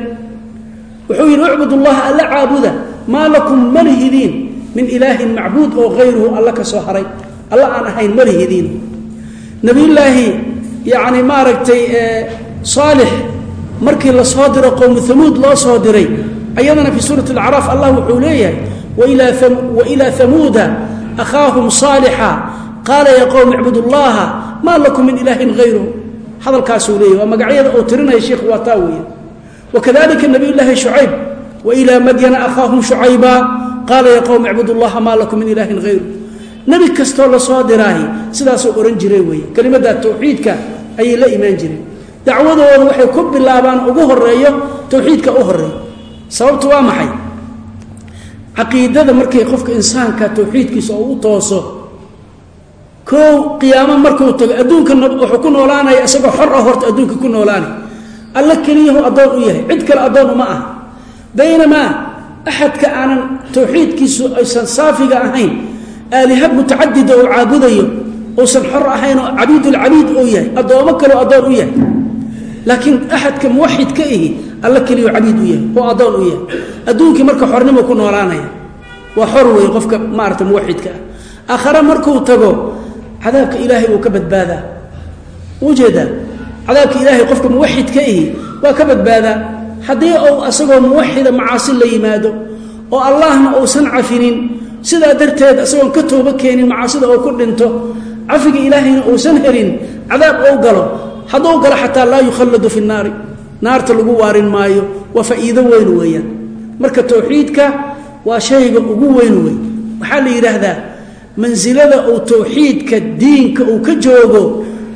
Wuxuu yidhi ucbud ullaha alla caabuda maa lakum ma lihidiin min ilaahin macbuud oo hayruhu alla ka soo haray. Alla aan ahayn ma lihidiin yacni maaragtay saalix markii la soo diro qowmu hamuud loo soo diray ayadana fii suurati alacraaf allah wuxuu leeyahay wailaa hamuuda akhaahum saalixa qaala yaa qowm icbud ullaha maa lakum min ilaahin hayruhu hadalkaasuu leeyahy waa magacyada uu tirinaya sheikh waa taa weeye. Wakadalika nabiyulaahi shucayb wailaa madyana akhaahum shucayba qaala yaa qowm icbud ullaha maa lakum min ilaahin hayru nebi kastoo la soo diraahi sidaasuu odhan jiray weeye. Kelimadda towxiidka ayay la imaan jireen dacwadooda waxay ku bilaabaan ugu horeeyo towxiidka u horeeyo sababtu waa maxay? Caqiidada markay qofka insaanka towxiidkiisa oo u tooso kow qiyaamo markuu tago adduunkana wuxuu ku noolaanaya isagoo xor ah horta adduunka ku noolaanay alla keliyahu addoon u yahay cid kale addoon uma aha. Baynamaa axadka aanan towxiidkiisu aysan saafiga ahayn aalihad mutacadida oo caabudayo uusan xor ahayn oo cabiidulcabiid oo yahay addoomo kaleo addoon u yahay. Laakiin axadka muwaxid ka ihi alla keliyo cabiid u yahay oo addoon u yahay. Adduunkii marka xornimo ku noolaanaya waa xor weeye qofka maarata muwaxidka ah. Aakhare markuu tago cadaabka ilaahay uu ka badbaadaa. Ujeedaa cadaabka ilaahay qofka muwaxid ka ihi waa ka badbaadaa. Haddii uu asagoo muwaxida macaasi la yimaado oo allahna uusan cafinin sidaa darteed isagoon ka toobo keenin macaasida oo ku dhinto cafiga ilaahayna uusan helin cadaab ou galo hadduu galo xataa laa yukhalladu fi naari naarta lagu waarin maayo waa faa'iido weyn weeyaan. Marka towxiidka waa shayga ugu weyn wey waxaa la yidhaahdaa mansilada uu towxiidka diinka uu ka joogo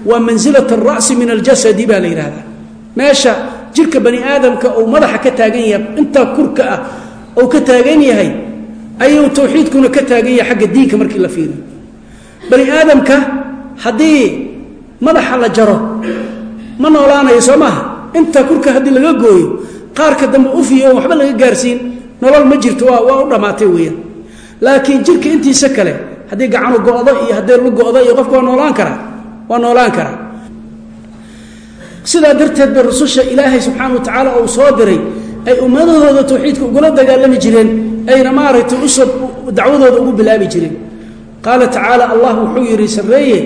waa mansilat alra'si min aljasadi baa la yidhahdaa meesha jirka bani aadamka uu madaxa ka taagan yahay intaa kurka ah uu ka taagan yahay ayuu towxiidkuna ka taagan yahay xagga diinka markii la fiiriyo bani aadamka haddii madaxa la jaro ma noolaanayo soo maaha. Intaa kurka haddii laga gooyo qaarka dambe ufiyo waxba laga gaarsiin nolol ma jirto waa u dhammaatay weeyaan. Laakiin jirka intiisa kale haddii gacanu go'do iyo haddii lu go'do iyo qofka waa noolaan karaa waa noolaan karaa. Sidaa darteed ba rususha ilaahay subxaana wa tacaala uu soo diray ay ummadahooda tawxiidka ugula dagaalami jireen ayna maaragtay u soo dacwadooda ugu bilaabi jireen qaala tacaala allah wuxuu yidhi sarreeye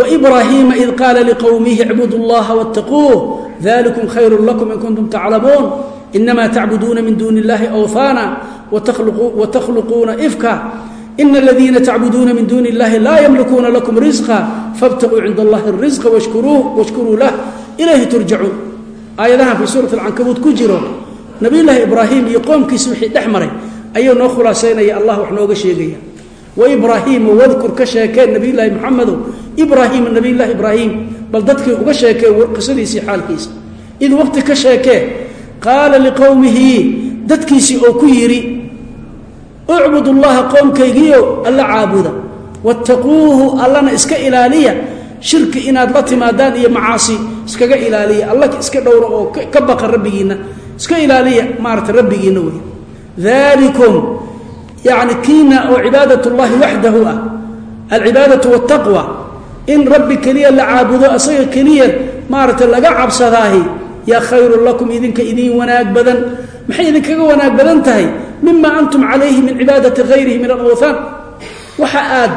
waibraahiima id qaala liqowmihi icbudu llaha wattaquuh dalikum khayru lakum in kuntum taclamuun inama tacbuduuna min duuni illahi awhaana watakhluquuna ifka ina aladiina tacbuduuna min duuni illahi laa yamlikuuna lakum risqa fabtaquu cinda allahi risqa washkuruu lah ilayhi turjacuun aayadahan fii suurat alcankabuud ku jiro nabiyulaahi ibraahim iyo qoomkiisa wixii dhex maray ayuu noo khulaasaynaya allah wax nooga sheegaya waibraahiima wadkur ka sheekee nabiyulaahi maxamedow ibraahiima nabiyulaahi ibraahim bal dadkii uga sheekee qisadiisii xaalkiisa. Id waqti ka sheekee qaala liqowmihi dadkiisii oo ku yidhi ucbud llaha qoomkaygiio alla caabuda. Wattaquuhu allana iska ilaaliya. Shirki inaad la timaadaan iyo macaasi iskaga ilaaliya. Alla iska dhowra oo ka baqa rabbigiinna. Iska ilaaliya maarata rabbigiinna wey dalikum yani kiina oo cibaadat llahi waxdahu ah. Alcibaadatu wاtaqwa in rabbi keliya la caabudo asaga keliya maarata laga cabsadaahi yaa khayrun lakum idinka idiin wanaag badan. Maxay idinkaga wanaag badan tahay? Mima antum calayhi min cibaadati hayrihi min alawthaan waxa aad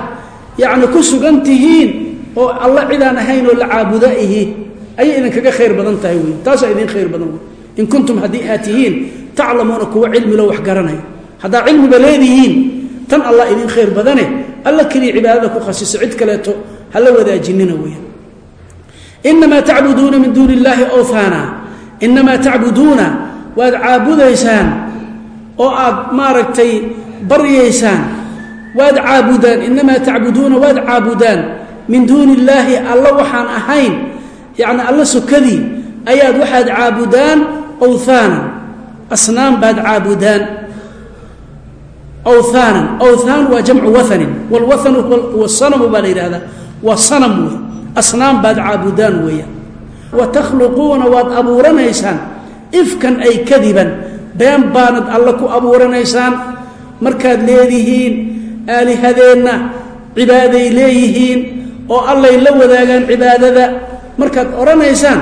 yani ku sugan tihiin oo alla cidaan ahayn oo la caabuda ihi ayay idinkaga khayr badan tahay wey taasaa idin khayr badan wey in kuntum haddii aad tihiin taclamuuna kuwa cilmilo wax garanaya haddaa cilmiba leedihiin. Tan allah idin khayr badane alla keliya cibaadada ku khasiso cid kaleeto hala wadaajinina weya inamaa tacbuduuna min duuni illaahi awhaana inamaa tacbuduuna waad caabudaysaan oo aad maaragtay baryaysaan waad caabudaan inamaa tacbuduuna waad caabudaan min duuni illaahi alla waxaan ahayn yacni alla sokadii ayaad waxaad caabudaan awhaanan asnaam baad caabudaan awhaanan awthaan waa jamcu waanin walwaanu wasanamu baa la yidhahdaa waa sanam wey asnaam baad caabudaan weeyaan. Wa takhluquuna waad abuuranaysaan ifkan ay kadiban been baanad alle ku abuuranaysaan markaad leedihiin aalihadeenna cibaaday leeyihiin oo allay la wadaagaan cibaadada markaad odhanaysaan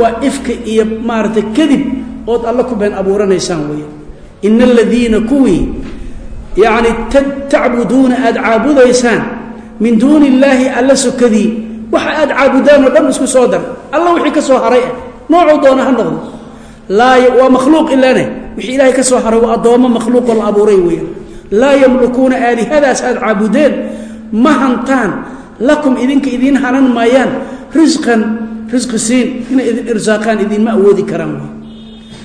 waa ifka iyo maaragtay kadib ood alle ku been abuuranaysaan weya ina aladiina kuwii yacni tacbuduuna aad caabudaysaan min duuni illaahi alla sokadii waxa aad caabudaan oo dhan isku soo dar. Alla wixii ka soo haray ah noocuu doona ha noqdo. Laa waa makhluuq ilaane wixii ilaahay ka soo haray waa addoommo makhluuqoo la abuuray weeyaan. Laa yamlikuuna aalihadaas aad caabudeen. Ma hantaan. Lakum idinka idiin hanan maayaan. Risqan risqi siin. Inay idin irsaaqaan idinma awoodi karaan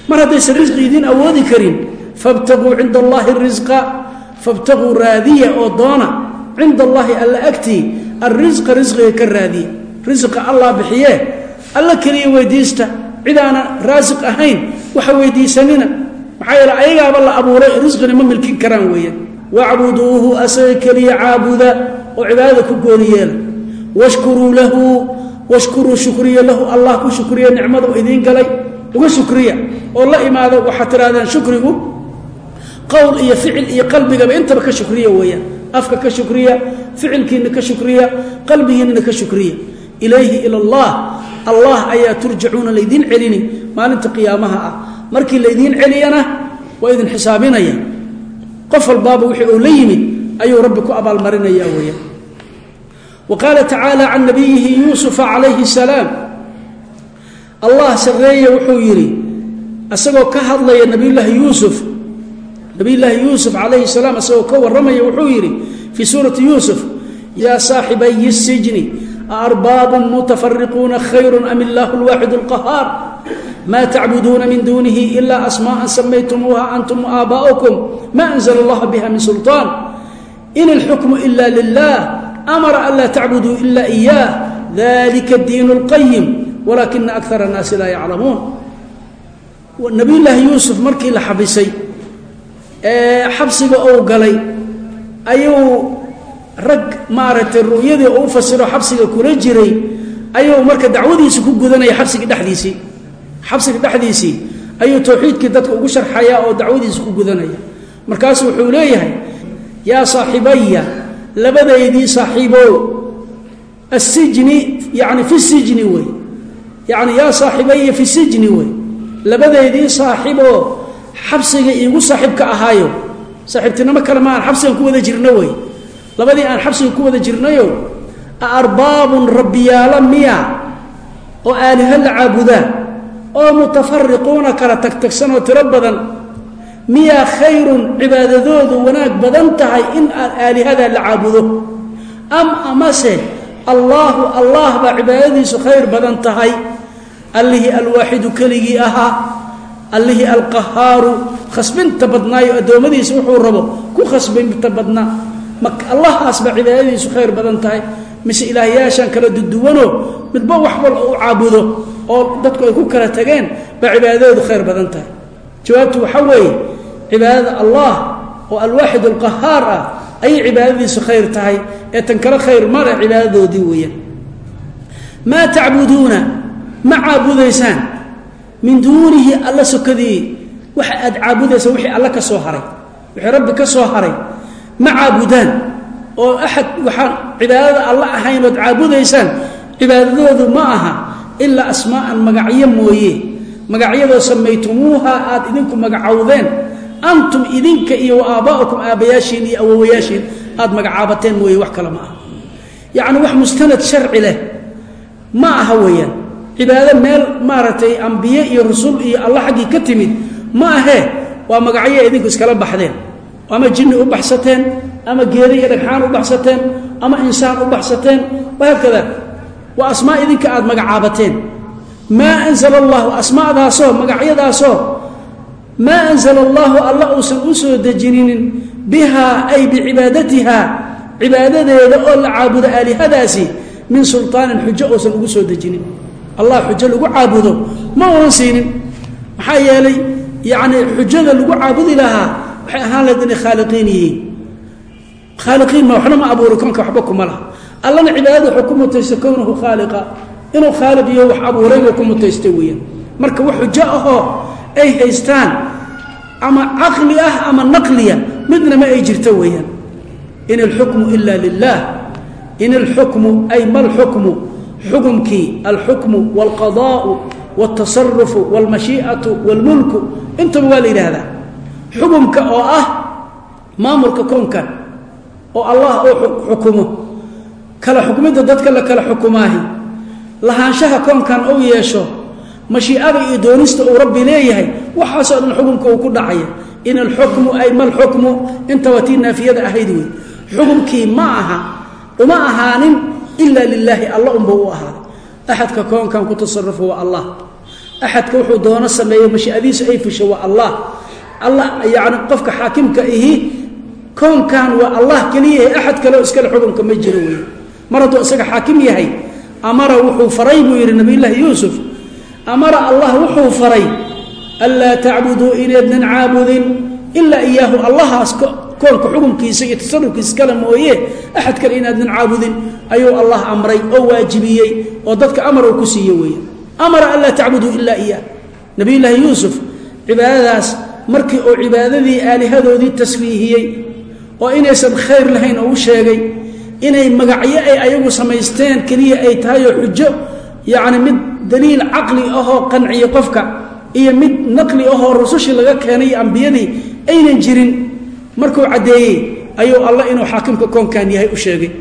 mar haddaysan risqi idiin awoodi karin fabtaquu cinda allaahi risqa fabtaquu raadiya oo doona cinda allaahi alla agtii alrisqa risqiga ka raadiya. Risqa allah bixiyee alla keliya weydiista. Cidaana raasiq ahayn waxa weydiisanina. Maxaa yeele ayagaaba la abuuray risqina ma milkin karaan weeyaan. Wacbuduuhu asaga keliya caabuda oo cibaadada ku gooni yeela. Washkuruu lahu washkuruu shukriya lahu. Allah ku shukriya nicmadu idiin galay. Uga shukriya oo la imaado waxaad tirahdaan shukrigu qowl iyo ficil iyo qalbigaba intaba ka shukriya weeyaan. Afka ka shukriya ficilkiina ka shukriya qalbigiinana ka shukriya. Ilayhi ila allah allah ayaa turjacuuna laydiin celini maalinta qiyaamaha ah. Markii laydiin celiyana waa idin xisaabinaya qof walbaaba wixii uu la yimid ayuu rabbi ku abaalmarinaya weeyaan. Wa qaala tacaala can nabiyihi yuusufa calayhi salaam. Allah sarreeye wuxuu yidhi isagoo ka hadlaya nabiyullaahi yuusuf nabilaahi yuusuf calayhi salaam isagoo ka warramaya wuxuu yidhi fii suurati yuusuf yaa saaxibayi sijni aarbaabun mutafariquuna khayru am illaahu lwaaxid lqahaar ma tacbuduuna min duunihi ilaa asmaaan samaytumuuha antum aabaa'ukum ma anzla allah biha min sulطaan in ilxukmu ila lilah amara an laa tacbuduu ila iyaah dalika diin اlqayim walaakina akar annaasi laa yaclamuun nabiyulaahi yuusuf markii la xabisay xabsiga ou galay ayuu rag maaragtay ru'yadii u fasiro xabsiga kula jiray ayuu marka dacwadiisi ku gudanaya xabsiga dhexdiisii. Xabsiga dhexdiisii ayuu towxiidkii dadka ugu sharxayaa oo dacwadiisi ku gudanaya. Markaasu wuxuu leeyahay yaa saaxibaya labadaydii saaxiibow asijni yani fi sijni wey. Yani yaa saaxibaya fi sijni wey. Labadeydii saaxiboo xabsiga iigu saaxiibka ahaayo. Saaxiibtinimo kale ma aan xabsigan ku wada jirno wey. Labadii aan xabsiga ku wada jirnayo a arbaabun rabbiyaalo miya oo aaliho la caabudaa oo mutafariquuna kala tagtagsan oo tiro badan miyaa khayrun cibaadadoodu wanaag badan tahay in aan aalihadaa la caabudo. Am amase allaahu allah baa cibaadadiisu khayr badan tahay. Allihii alwaaxidu keligii ahaa allihii alqahaaru khasbinta badnaayo addoommadiisa wuxuu rabo ku khasbinta badnaa ma allahaas baa cibaadadiisu khayr badan tahay. Mise ilaahyaashaan kala duduwanoo midba wax wal u caabudo oo dadku ay ku kala tageen baa cibaadadoodu khayr badan tahay. Jawaabtu waxaa weeye cibaadada allah oo alwaaxid alqahaar ah ayay cibaadadiisu khayr tahay. Ee tan kale khayr male cibaadadoodii weeyaan. Maa tacbuduuna ma caabudaysaan min duunihi alla sokadii. Waxa aad caabudaysaan wixii alla ka soo haray. Wixii rabbi ka soo haray. Ma caabudaan. Oo axad waxaan cibaadada alla ahayn ood caabudaysaan cibaadadoodu ma aha ilaa asmaa'an magacyo mooye. Magacyadoo samaytumuuha aad idinku magacowdeen. Antum idinka iyo wa aaba'ukum aabbayaashiin iyo awowayaashiin aad magacaabateen mooye wax kale ma aha. Yacni wax mustanad sharci leh ma aha weeyaan cibaado meel maaragtay ambiye iyo rusul iyo alla xaggii ka timid ma ahee waa magacyo idinku iskala baxdeen. Ama jinni u baxsateen ama geeda iyo dhagxaan u baxsateen ama insaan u baxsateen. Wahaakada waa asmaa idinka aad magacaabateen. Maa anzala allahu asmaadaasoo magacyadaasoo maa anzala allahu alla uusan u soo dejininin bihaa ay bicibaadatiha cibaadadeeda oo la caabudo aalihadaasi min sulطaanin xujo uusan ugu soo dejinin allah xujo lagu caabudo ma unan siinin. Maxaa yeelay yacni xujada lagu caabudi lahaa waxay ahaan lahayd inay khaaliqiin yihiin. Khaaliqiin ma waxna ma abuuri koonka waxba kuma laha. Allana cibaadada wuxuu ku mutaysta kownahu khaaliqa. Inuu khaaliq iyo wax abuuray buu ku mutaystay weeyaan. Marka wax xujo ahoo ay haystaan ama caqli ah ama naqliya midna ma ay jirto weeyaan. In alxukmu ila lilah in alxukmu ay ma alxukmu xukumkii alxukmu wاlqadaءu wاltasarufu wاlmashii'atu wاlmulku intaba waa la yidhaahdaa xukumka oo ah maamulka koonkan oo allah oo xukumo kala xukmidda dadka la kala xukumaahi lahaanshaha koonkan uu yeesho mashiicada iyo doonista uu rabbi leeyahay waxaasoo dhan xukumka uu ku dhacaya in alxukmu ay ma alxukmu intaba tii naafiyada ahayd wey xukumkii ma aha uma ahaanin ila lilaahi alla unba u ahaaday axadka koonkan ku tasarufo waa allah axadka wuxuu doono sameeyo mashiicadiisu ay fusho waa allah alla yani qofka xaakimka ihi koonkan waa allah keliyahe axad kaleo iskale xukunka ma jiro wey mar hadduu isaga xaakim yahay amara wuxuu faray buu yidhi nabiyllaahi yuusuf amara allah wuxuu faray anlaa tacbuduu inaydnan caabudin ilaa iyaahu allahaas koonka xukunkiisa iyo tasarufkiisa kale mooye axad kale inaadnan caabudin ayuu allah amray oo waajibiyey oo dadka amar uu ku siiye weeye amara anlaa tacbuduu ilaa iyaah nabiyullaahi yuusuf cibaadadaas markii uu cibaadadii aalihadoodii tasfiihiyey oo inaysan khayr lahayn oo u sheegay inay magacyo ay ayagu samaysteen keliya ay tahay oo xujo yacni mid daliil caqli ahoo qanciya qofka iyo mid naqli ahoo rusushii laga keenay ambiyadii aynan jirin markuu caddeeyey ayuu allah inuu xaakimka koonkan yahay u sheegay.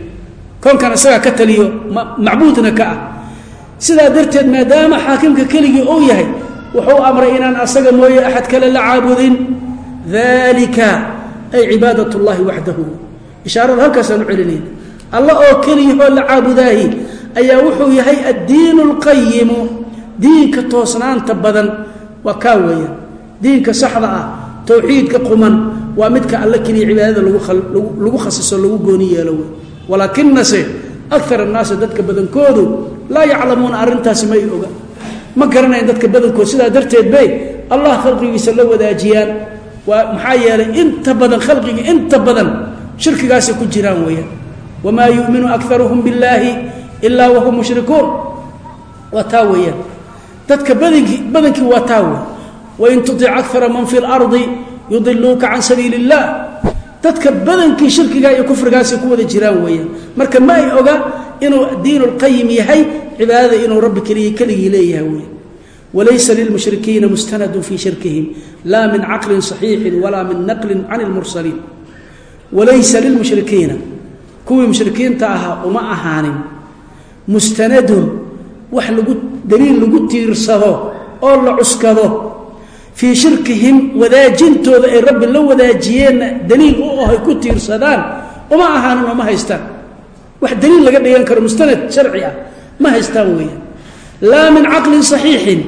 Koonkan isagaa ka taliyo macbuudna ka ah. Sidaa darteed maadaama xaakimka keligii uu yahay wuxuu amray inaan asaga mooye axad kale la caabudin. Dalika ay cibaadat اllahi waxdahu ishaarada halkaasaan u celinayna alla oo keliyahoo la caabudaahi ayaa wuxuu yahay addiin اlqayimu diinka toosnaanta badan waa kaa weeyaan diinka saxda ah towxiidka quman waa midka alle keliya cibaadada lagu khasiso lagu gooni yeelo wey. Walaakinase akar annaasi dadka badankoodu laa yaclamuuna arrintaasi may oga. Ma garanayn dadka badankood sidaa darteed bay allah khalqigiisa la wadaajiyaan. Waa maxaa yeelay inta badan khalqiga inta badan shirkigaasay ku jiraan weeyaan. Wamaa yuminu akaruhum billaahi ilaa wahum mushrikuun. Waa taa weeyaan. Dadka badankii waa taa wey wain tutic akara man fi lardi yudiluuka can sabiili اllah dadka badankii shirkigaa iyo kufrigaasay ku wada jiraan weeyaan marka ma ay oga inuu diin اlqayim yahay cibaadada inuu rabbi keliya keligii leeyahay weya walaysa lilmushrikiina mustanadu fii shirkihim laa min caqlin صaxiixin walaa min naqlin can اlmursaliin walaysa lilmushrikiina kuwii mushrikiinta ahaa uma ahaanin mustanadun wax lagu daliil lagu tiirsado oo la cuskado fii shirkihim wadaajintooda ay rabbi la wadaajiyeenna daliil u ahay ku tiirsadaan uma ahaanin oo ma haystaan. Wax daliil laga dhigan karo mustanad sharci ah ma haystaan weeyaan. Laa min caqlin saxiixin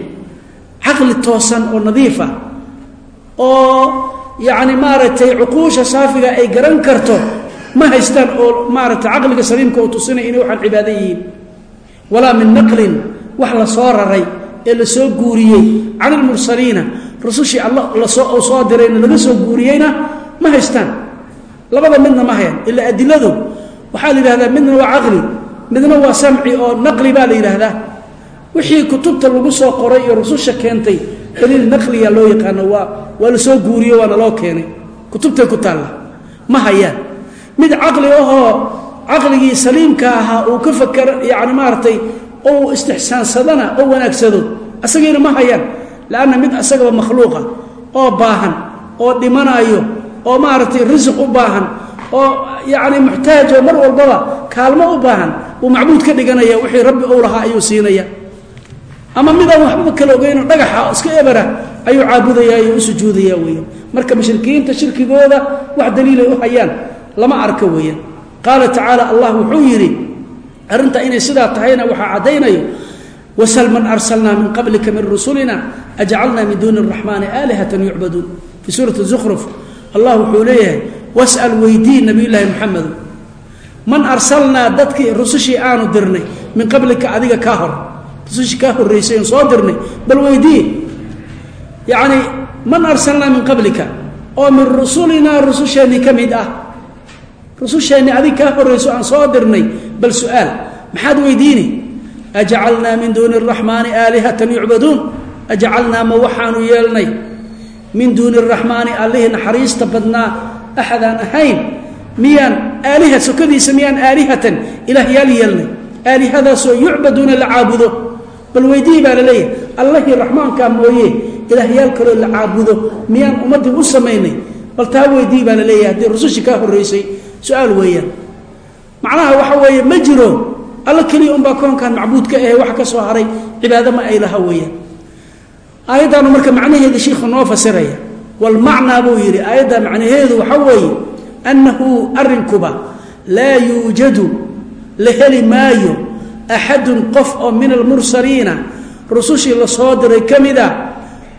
caqli toosan oo nadiifa oo yacni maaragtay cuquusha saafiga ay garan karto ma haystaan oo maaragtay caqliga saliimka oo tusinaya inay waxaan cibaado yihiin. Walaa min naqlin wax la soo raray ee la soo guuriyey can ilmursaliina rusushii alla la soo soo dirayna laga soo guuriyeyna ma haystaan. Labada midna ma hayaan ilaa adiladu. Waxaa la yidhahdaa midna waa caqli midna waa samci oo naqli baa la yidhaahdaa wixii kutubta lagu soo qoray iyo rususha keentay daliil naqliya loo yaqaano waa waa la soo guuriye waana loo keenay. Kutubtay ku taalla. Ma hayaan. Mid caqli ahoo caqligii saliimka ahaa uu ka fakar yani maaragtay ou istixsaansadana oo wanaagsado asagiina ma hayaan lanna mid asagaba makhluuqa oo baahan oo dhimanaayo oo maaragtay risiq u baahan oo yacni muxtaajo mar walbaba kaalmo u baahan buu macbuud ka dhiganaya wixii rabbi ou lahaa ayuu siinaya ama midaan waxbaba kala ogeyno dhagaxa iska ebera ayuu caabudaya ayuu u sujuudaya weeyaan marka mushrikiinta shirkigooda wax daliilay u hayaan lama arka weeyaan qaala tacaala allah wuxuu yidhi arrinta inay sidaa tahayna waxaa caddaynayo wasal man arsalnaa min qablika min rusulina ajcalnaa min duuni araxmaani aalihatan yucbaduun fii suurati zukhruf allah wuxuu leeyahay was'al weydii nabiyullaahi muxamedu man arsalnaa dadkii rusushii aanu dirnay min qablika adiga kaa hor rusushii kaa horraysay oon soo dirnay bal weydii yacni man arsalnaa min qablika oo min rusulinaa rususheennii ka mid ah rususheenni adig kaa horrayso aan soo dirnay bal su'aal maxaad weydiini ajcalnaa min duuni araxmaani aalihatan yucbaduun ajcalnaa ma waxaanu yeelnay min duuni araxmaani allihii naxariista badnaa axadaan ahayn miyaan aaliha sokadiisa miyaan aalihatan ilaahyaal yeelnay aalihadaasoo yucbaduuna la caabudo bal weydii baa la leeyahay allahii raxmaankaa mooye ilaahyaal kaloo la caabudo miyaan ummaddii u samaynay bal taa weydii baa la leeyahay haddii rusushii kaa horraysay su'aal weeyaan macnaha waxa weeye ma jiro alla keliya unbaa koonkan macbuud ka ahe wax ka soo haray cibaado ma ay laha weeyaan. Aayaddaanu marka macnaheeda shiikhu noo fasiraya walmacnaa buu yidhi aayadda macnaheedu waxa weeye annahu arrinkuba laa yuujadu la heli maayo axadun qof oo min almursaliina rusushii la soo diray ka mid a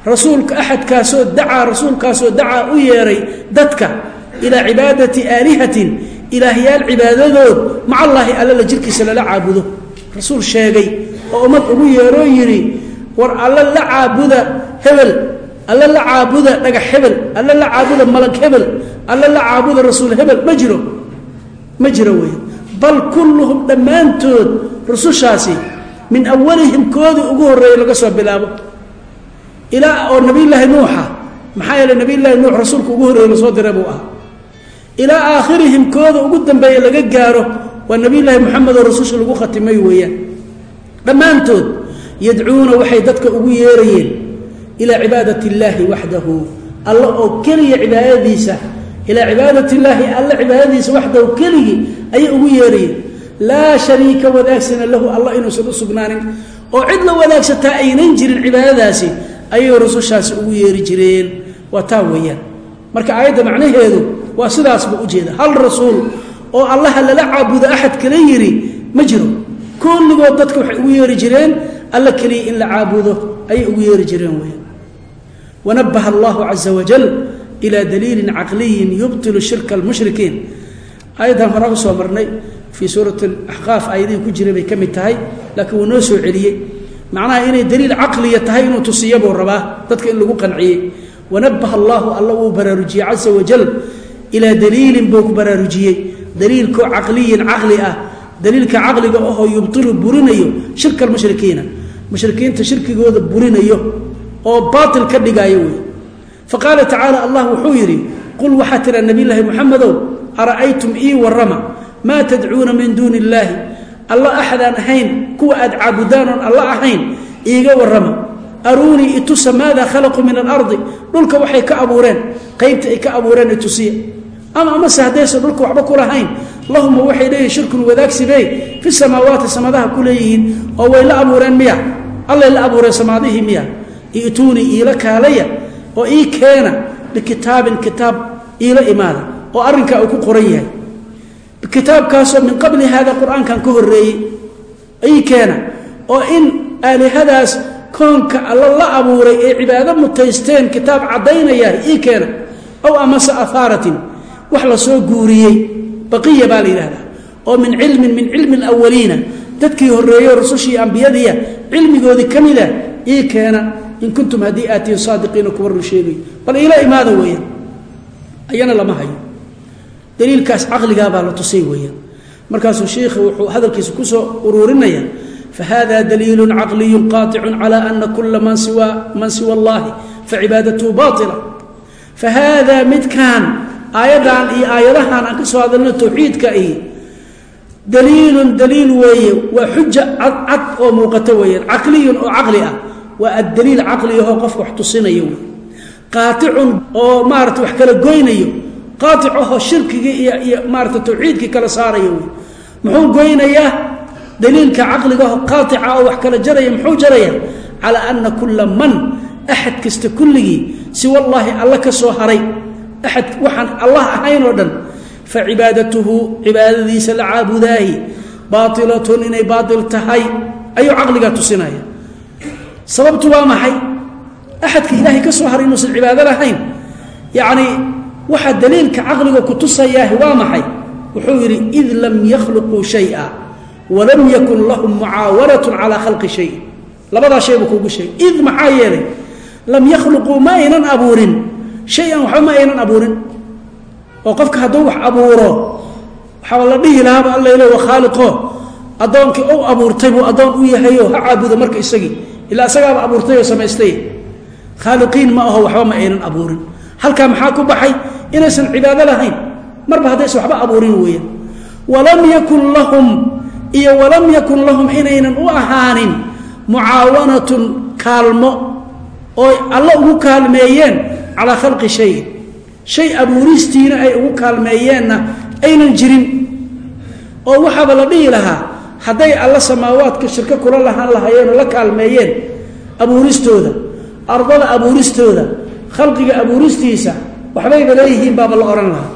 rasuulka axadkaasoo dacaa rasuulkaasoo dacaa u yeeray dadka ilaa cibaadati aalihatin ilaahyaal cibaadadood macallaahi alla la jirkiisa lala caabudo. Rasuul sheegay oo ummad ugu yeeroo yidhi war alla la caabuda hebel alla la caabuda dhagax hebel alla la caabuda malag hebel alla la caabuda rasuul hebel ma jiro ma jiro wey bal kulluhum dhammaantood rusushaasi min awalihim koodii ugu horreeyey laga soo bilaabo. Ilaa oo nabiyllaahi nuuxa maxaa yeele nabiyllaahi nuux rasuulka ugu horreeye la soo diray buu ah ilaa aakhirihim kooda ugu dambeeya laga gaaro waa nabiyllaahi moxamed oo rasusha lagu khatimay weeyaan. Dhammaantood yadcuuna waxay dadka ugu yeerayeen ilaa cibaadat illaahi waxdahu alla oo keliya cibaadadiisa ilaa cibaadat illaahi alla cibaadadiisa waxdahu keligii ayay ugu yeerayeen. Laa shariika wadaagsana lahu alla inuusan u sugnaanin. Oo cid la wadaagsataa aynan jirin cibaadadaasi ayay rusushaasi ugu yeeri jireen. Waa taa weeyaan. Marka aayadda macnaheedu waa sidaasba ujeeda hal rasuul oo allaha lala caabudo axad kala yidhi ma jiro. Kulligood dadka waxay ugu yeeri jireen alla keliya in la caabudo ayay ugu yeeri jireen weyaan wanabaha allahu caza wajal ilaa daliilin caqliyin yubtilu shirka almushrikiin. Aayaddan horaa u soo marnay fii suurati axqaaf aayadihii ku jiray bay ka mid tahay laakiin wuu noo soo celiyey. Macnaha inay daliil caqliya tahay inuu tusiya buu rabaa dadka in lagu qanciyey. Wanabaha allahu alla wuu baraarujiyey caza wajal ilaa daliilin buu ku baraarujiyey. Daliilkoo caqliyin caqli ah. Daliilka caqliga ahoo yubtilu burinayo shirka almushrikiina mushrikiinta shirkigooda burinayo oo baatil ka dhigaayo wey faqaala tacaala allah wuxuu yidhi qul waxaa tiraa nabiyllaahi muxamedow ara'aytum ii warrama maa tadcuuna min duuni illaahi alla axadaan ahayn kuwa aad caabudaan oon alla ahayn iiga warrama. Aruunii itusa maada khalaquu min alardi dhulka waxay ka abuureen qaybta ay ka abuureen itusiya ama amase haddaysan dhulka waxba ku lahayn lahuma waxay leeyihiin shirkun wadaagsibe fi samaawaati samadaha ku leeyihiin oo way la abuureen miya. Allay la abuureen samaadihii miya. Ituunii iila kaalaya oo ii keena bikitaabin kitaab iila imaada oo arrinkaa uu ku qoran yahay. Kitaabkaasoo min qabli hada qur'aankan ka horeeyey ii keena oo in aalihadaas koonka alla la abuuray ee cibaado mutaysteen kitaab caddaynaya ii keena. Ow amase ahaaratin wax la soo guuriyey baqiya baa la yidhahdaa oo min cilmin min cilmi alawaliina dadkii horreeyo rusushii ambiyadiiya cilmigoodii ka mida ii keena in kuntum haddii aatiin saadiqiina kuwa run sheegay bal iila imaada weeyaan ayana lama hayo daliilkaas caqligaabaa la tusay weeyaan markaasuu sheikhu wuxuu hadalkiisa kusoo uruurinaya fahada daliilu caqliyu qaطicu calى ana kula man siwa man siwa اllahi facibaadatuhu baطila fahada midkan aayaddan iyo aayadahan aan ka soo hadalno towxiidka iyo daliilun daliil weeye waa xuja cadcad oo muuqato weeyaan caqliyun oo caqli ah waa addaliil caqliyahoo qofka wax tusinayo. Wey qaaicun oo maarata wax kala goynayo qaaic ahoo shirkigii iyo iyo maarata tawxiidkii kala saarayo wey muxuu goynayaa? Daliilka caqligaho qaaica oo wax kala jaraya muxuu jaraya? Calaa ana kula man axad kasta kulligii siwallaahi alla ka soo haray axad waxaan allah ahayn oo dhan fa cibaadatuhu cibaadadiisa la caabudaahi baailatun inay baail tahay ayuu caqligaa tusinaya sababtu waa maxay axadka ilaahay ka soo haray inuusan cibaado lahayn yacnii waxaa daliilka caqliga ku tusayaahi waa maxay wuxuu yidhi id lam yakhluquu shaya walam yakun lahum mucaawanatun calaa khalqi shay labadaa shay buu kuugu ma aynan abuurin shay-an waxba ma aynan abuurin. Oo qofka hadduu wax abuuro waxaa la dhihi lahaaba allale wa khaaliqo. Addoonkii ou abuurtay buu addoon u yahayo ha caabudo marka isagii ilaa isagaaba abuurtay oo samaystay. Khaaliqiin ma aho waxba ma aynan abuurin. Halkaa maxaa ku baxay? Inaysan cibaado lahayn. Marba haddaysan waxba abuurin weeyaan. Walam yakun lahum iyo walam yakun lahum inaynan u ahaanin mucaawanatun kaalmo oo alla ugu kaalmeeyeen calaa khalqi shayin shay abuuristiina ay ugu kaalmeeyeenna aynan jirin. Oo waxaaba la dhihi lahaa hadday alla samaawaadka shirko kula lahaan lahaayeen la kaalmeeyeen abuuristooda ardada abuuristooda khalqiga abuuristiisa waxbayba leeyihiin baaba la odhan lahaa.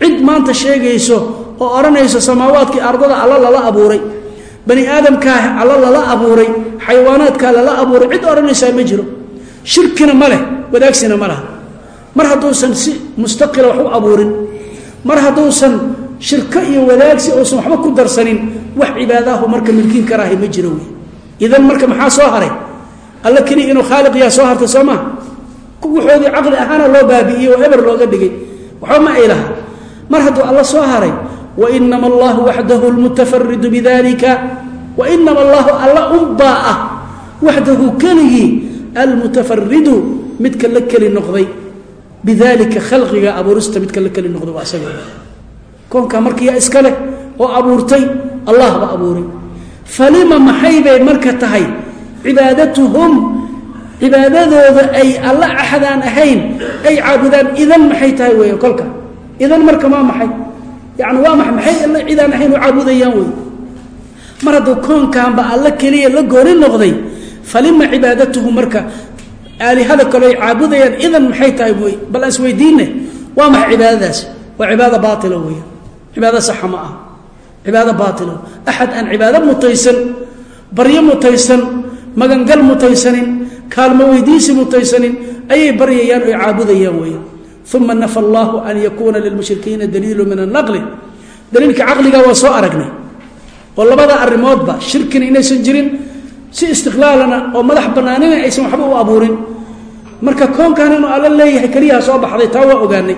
Cid maanta sheegayso oo odhanayso samaawaadkii ardada alla lala abuuray bani aadamkaa alla lala abuuray xayawaanaadkaa lala abuuray cid odhanaysaa ma jiro shirkina ma leh wadaagsina ma laha. Mar hadduusan si mustaqila wax u abuurin mar hadduusan shirko iyo wadaagsi uusan waxba ku darsanin wax cibaadaahu marka milkiin karaahay ma jiro wey idan marka maxaa soo haray? Alla keliya inuu khaaliq yaa soo hartay soo maa wuxoodii caqli ahaana loo baabi'iyey oo eber looga dhigay. Waxba ma ay laha mar hadduu alla soo haray wainama allahu waxdahu lmutafaridu bidalika wainama allahu alla unbaa ah. Waxdahu keligii almutafaridu midka la keli noqday. Bidalika khalqiga abuurista midka la keli noqday waa isaga. Koonkaa markiyaa iska leh oo abuurtay allah ba abuuray. Falima maxay bay marka tahay? Cibaadatuhum cibaadadooda ay alla axadaan ahayn ay caabudaan idan maxay tahay wey kolka? Idan marka maa maxay? Yani waa maa maxay alla cidaan ahayn oo caabudayaan wey mar hadduu koonkaanba alla keliya la gooni noqday falima cibaadatuhu marka aalihada kale ay caabudayaan idan maxay tahay wey bal aan isweydiine waa maxay cibaadadaasi waa cibaada baaila weya cibaado saxa ma ah cibaado baaila axad aan cibaado mutaysan baryo mutaysan magangal mutaysanin kaalmo weydiisi mutaysanin ayay baryayaan oy caabudayaan weya uma nafa allahu an yakuuna lilmushrikiina daliilu min anaqli daliilka caqliga waa soo aragnay oo labada arrimoodba shirkina inaysan jirin si istiqlaalana oo madax bannaanina aysan waxba u abuurin. Marka koonkan inuu alla leeyahay keliyaha soo baxday taa waa ogaanay.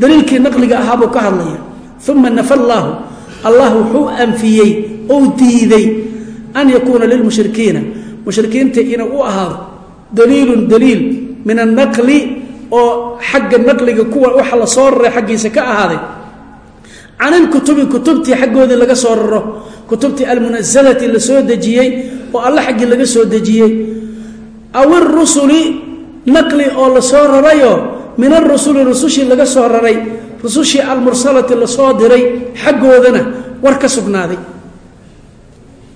Daliilkii naqliga ahaa buu ka hadlaya uma nafa allaahu allah wuxuu anfiyey ou diiday an yakuuna lilmushrikiina mushrikiinta inuu u ahaado daliilun daliil min annaqli oo xagga naqliga kuwa waxa la soo raray xaggiisa ka ahaaday. Can ilkutubi kutubtii xaggoodii laga soo raro kutubtii almunasalati la soo dejiyey oo alle xaggii laga soo dejiyey. Aw irusuli naqli oo la soo rarayo min arusuli rusushii laga soo raray rusushii almursalati la soo diray xaggoodana war ka sugnaaday.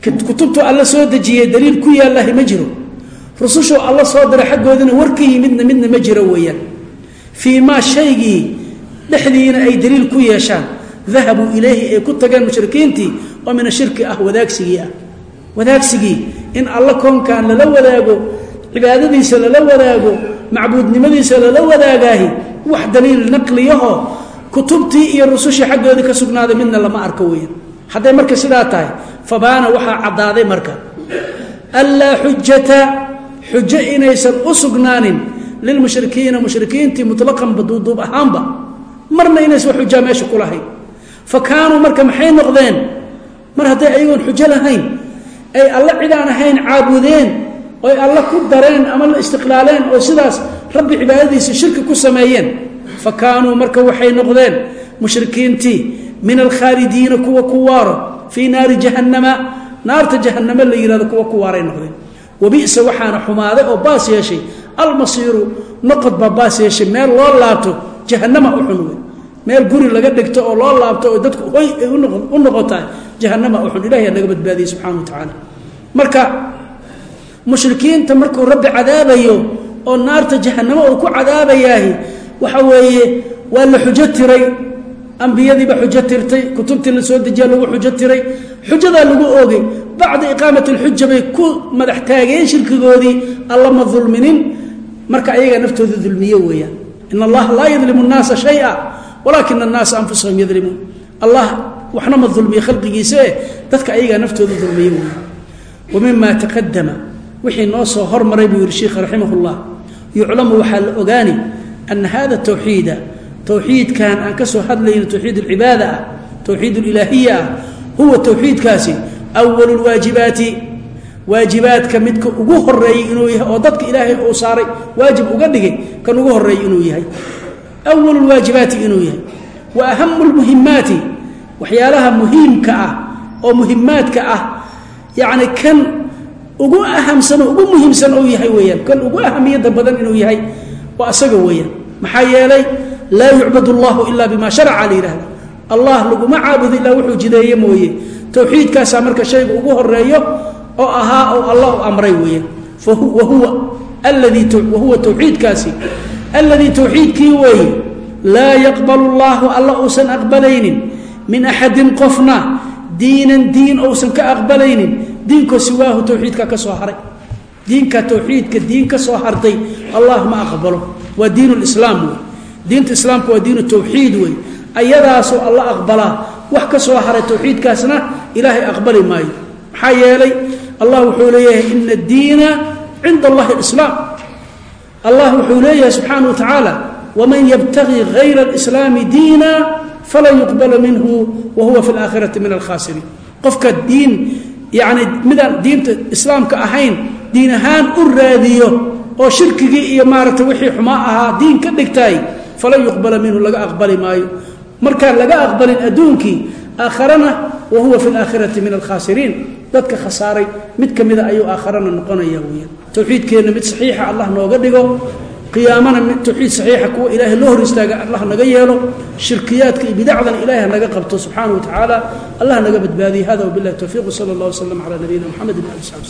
Kutubtu alla soo dejiyey daliil ku yaallahi ma jiro. Rusushuu alla soo diray xaggoodana war ka yimidna midna ma jiro weeyaan. Fii maa shaygii dhexdiina ay daliil ku yeeshaan dahabuu ilayhi ay ku tageen mushrikiintii oo min ashirki ah wadaagsigii ah. Wadaagsigii in alla koonkan lala wadaago cibaadadiisa lala wadaago macbuudnimadiisa lala wadaagaahi wax daliil naqliyahoo kutubtii iyo rusushii xaggoodii ka sugnaaday midna lama arko weeyaan hadday marka sidaa tahay fabaana waxaa caddaaday marka. Anlaa xujata xujo inaysan u sugnaanin lilmushrikiina mushrikiintii mutlaqanba duuduub ahaanba marna inaysan xujaa meesha ku fa kaanuu marka maxay noqdeen mar hadday ayagoon xujo lahayn ay alla cidaan ahayn caabudeen oy alla ku dareen ama la istiqlaaleen oo sidaas rabbi cibaadadiisa shirki ku sameeyeen fa kaanuu marka waxay noqdeen mushrikiintii min alkhaalidiina kuwa ku waaro fii naari jahannama naarta jahannamo la yihahdo kuwa ku waaray noqdeen. Wabisa waxaana xumaaday oo baas yeeshay almasiiru noqod baa baas yeeshay meel loo laabto jahannama u xun meel guri laga dhigto oo loo laabto oo dadku hoy ay u noqotaa jahannama u xun ilahi naga badbaadiyey subxana wa tacaala marka mushrikiinta markuu rabbi cadaabayo oo naarta jahannamo uu ku cadaabayaahi waxa weeye waa la xujo tiray. Ambiyadiiba xujo tirtay kutubtii la dejiya lagu xujo tiray. Xujadaa lagu oogay bacda iqaamat alxuja bay ku madax taageen shirkigoodii alla ma dulminin. Marka ayagaa naftooda dulmiye weeyaan. In allaha laa yadlimu nnaasa shaya walaakina annaasa anfusahum yadlimuun allah waxna ma dulmiye khalqigiisae dadka ayagaa naftooda dulmiye weeyaan wa mima taqadama wixii noo soo hormaray buu yihi sheikh raximah yuclamu waxaa la ogaani ana hada tawxiida towxiidkan aan ka soo hadlayno towxiid alcibaada ah towxiid alilaahiya ah huwa towxiidkaasi awalu lwaajibaati waajibaadka midka ugu horeeyey inuu yahay oo dadka ilaahay uu saaray waajib uga dhigay kan ugu horeeyey inuu yahay awalu lwaajibaati inuu yahay wa ahamu lmuhimaati waxyaalaha muhiimka ah oo muhimaadka ah yacni kan ugu ahamsano ugu muhiimsan uu yahay weeyaan kan ugu ahamiyadda badan inuu yahay waa asaga weeyaan maxaa yeelay laa yucbad allahu ila bima sharaca la yihahda allah laguma caabudo ilaa wuxuu jideeye mooye towxiidkaasaa marka shayga ugu horeeyo oo ahaa oo allah u amray weeyaan wahuwa towxiidkaasi alladii towxiidkii weeye laa yaqbalu llahu alla uusan aqbalaynin min axadin qofna diinan diin ousan ka aqbalaynin. Diinkoo siwaahu towxiidka ka soo haray. Diinka towxiidka diin ka soo hartay allah ma aqbalo. Waa diin lislaam wey diinta islaamka waa diinu towxiid wey ayadaasoo alla aqbalaa wax ka soo haray towxiidkaasna ilaahay aqbali maayo. Maxaa yeelay allah allah wuxuu leeyahay subxaana wa tacaala waman yabtagii hayra alislaami diina falan yuqbala minhu wa huwa fi alaakhirati min alkhaasiriin qofka diin yacni midaan diinta islaamka ahayn diin ahaan u raadiyo oo shirkigii iyo maaragtay wixii xumaa ahaa diin ka dhigtay falan yuqbala minhu laga aqbali maayo. Markaan laga aqbalin adduunkii aakharana wa huwa fi alaakhirati min alkhaasiriin dadka khasaaray mid ka mida ayuu aakharana noqonaya weya towxiidkeenna mid saxiixa allah nooga dhigo qiyaamana towxiid saxiixa kuwa ilaahay loo hor istaaga allah naga yeelo shirkiyaadka iyo bidacdana ilahay naga qabto subxaana wa tacaala. Allah naga badbaadiye hada wabilahi towfiiq sala allah waslama cala nabiyina mxamed ali slm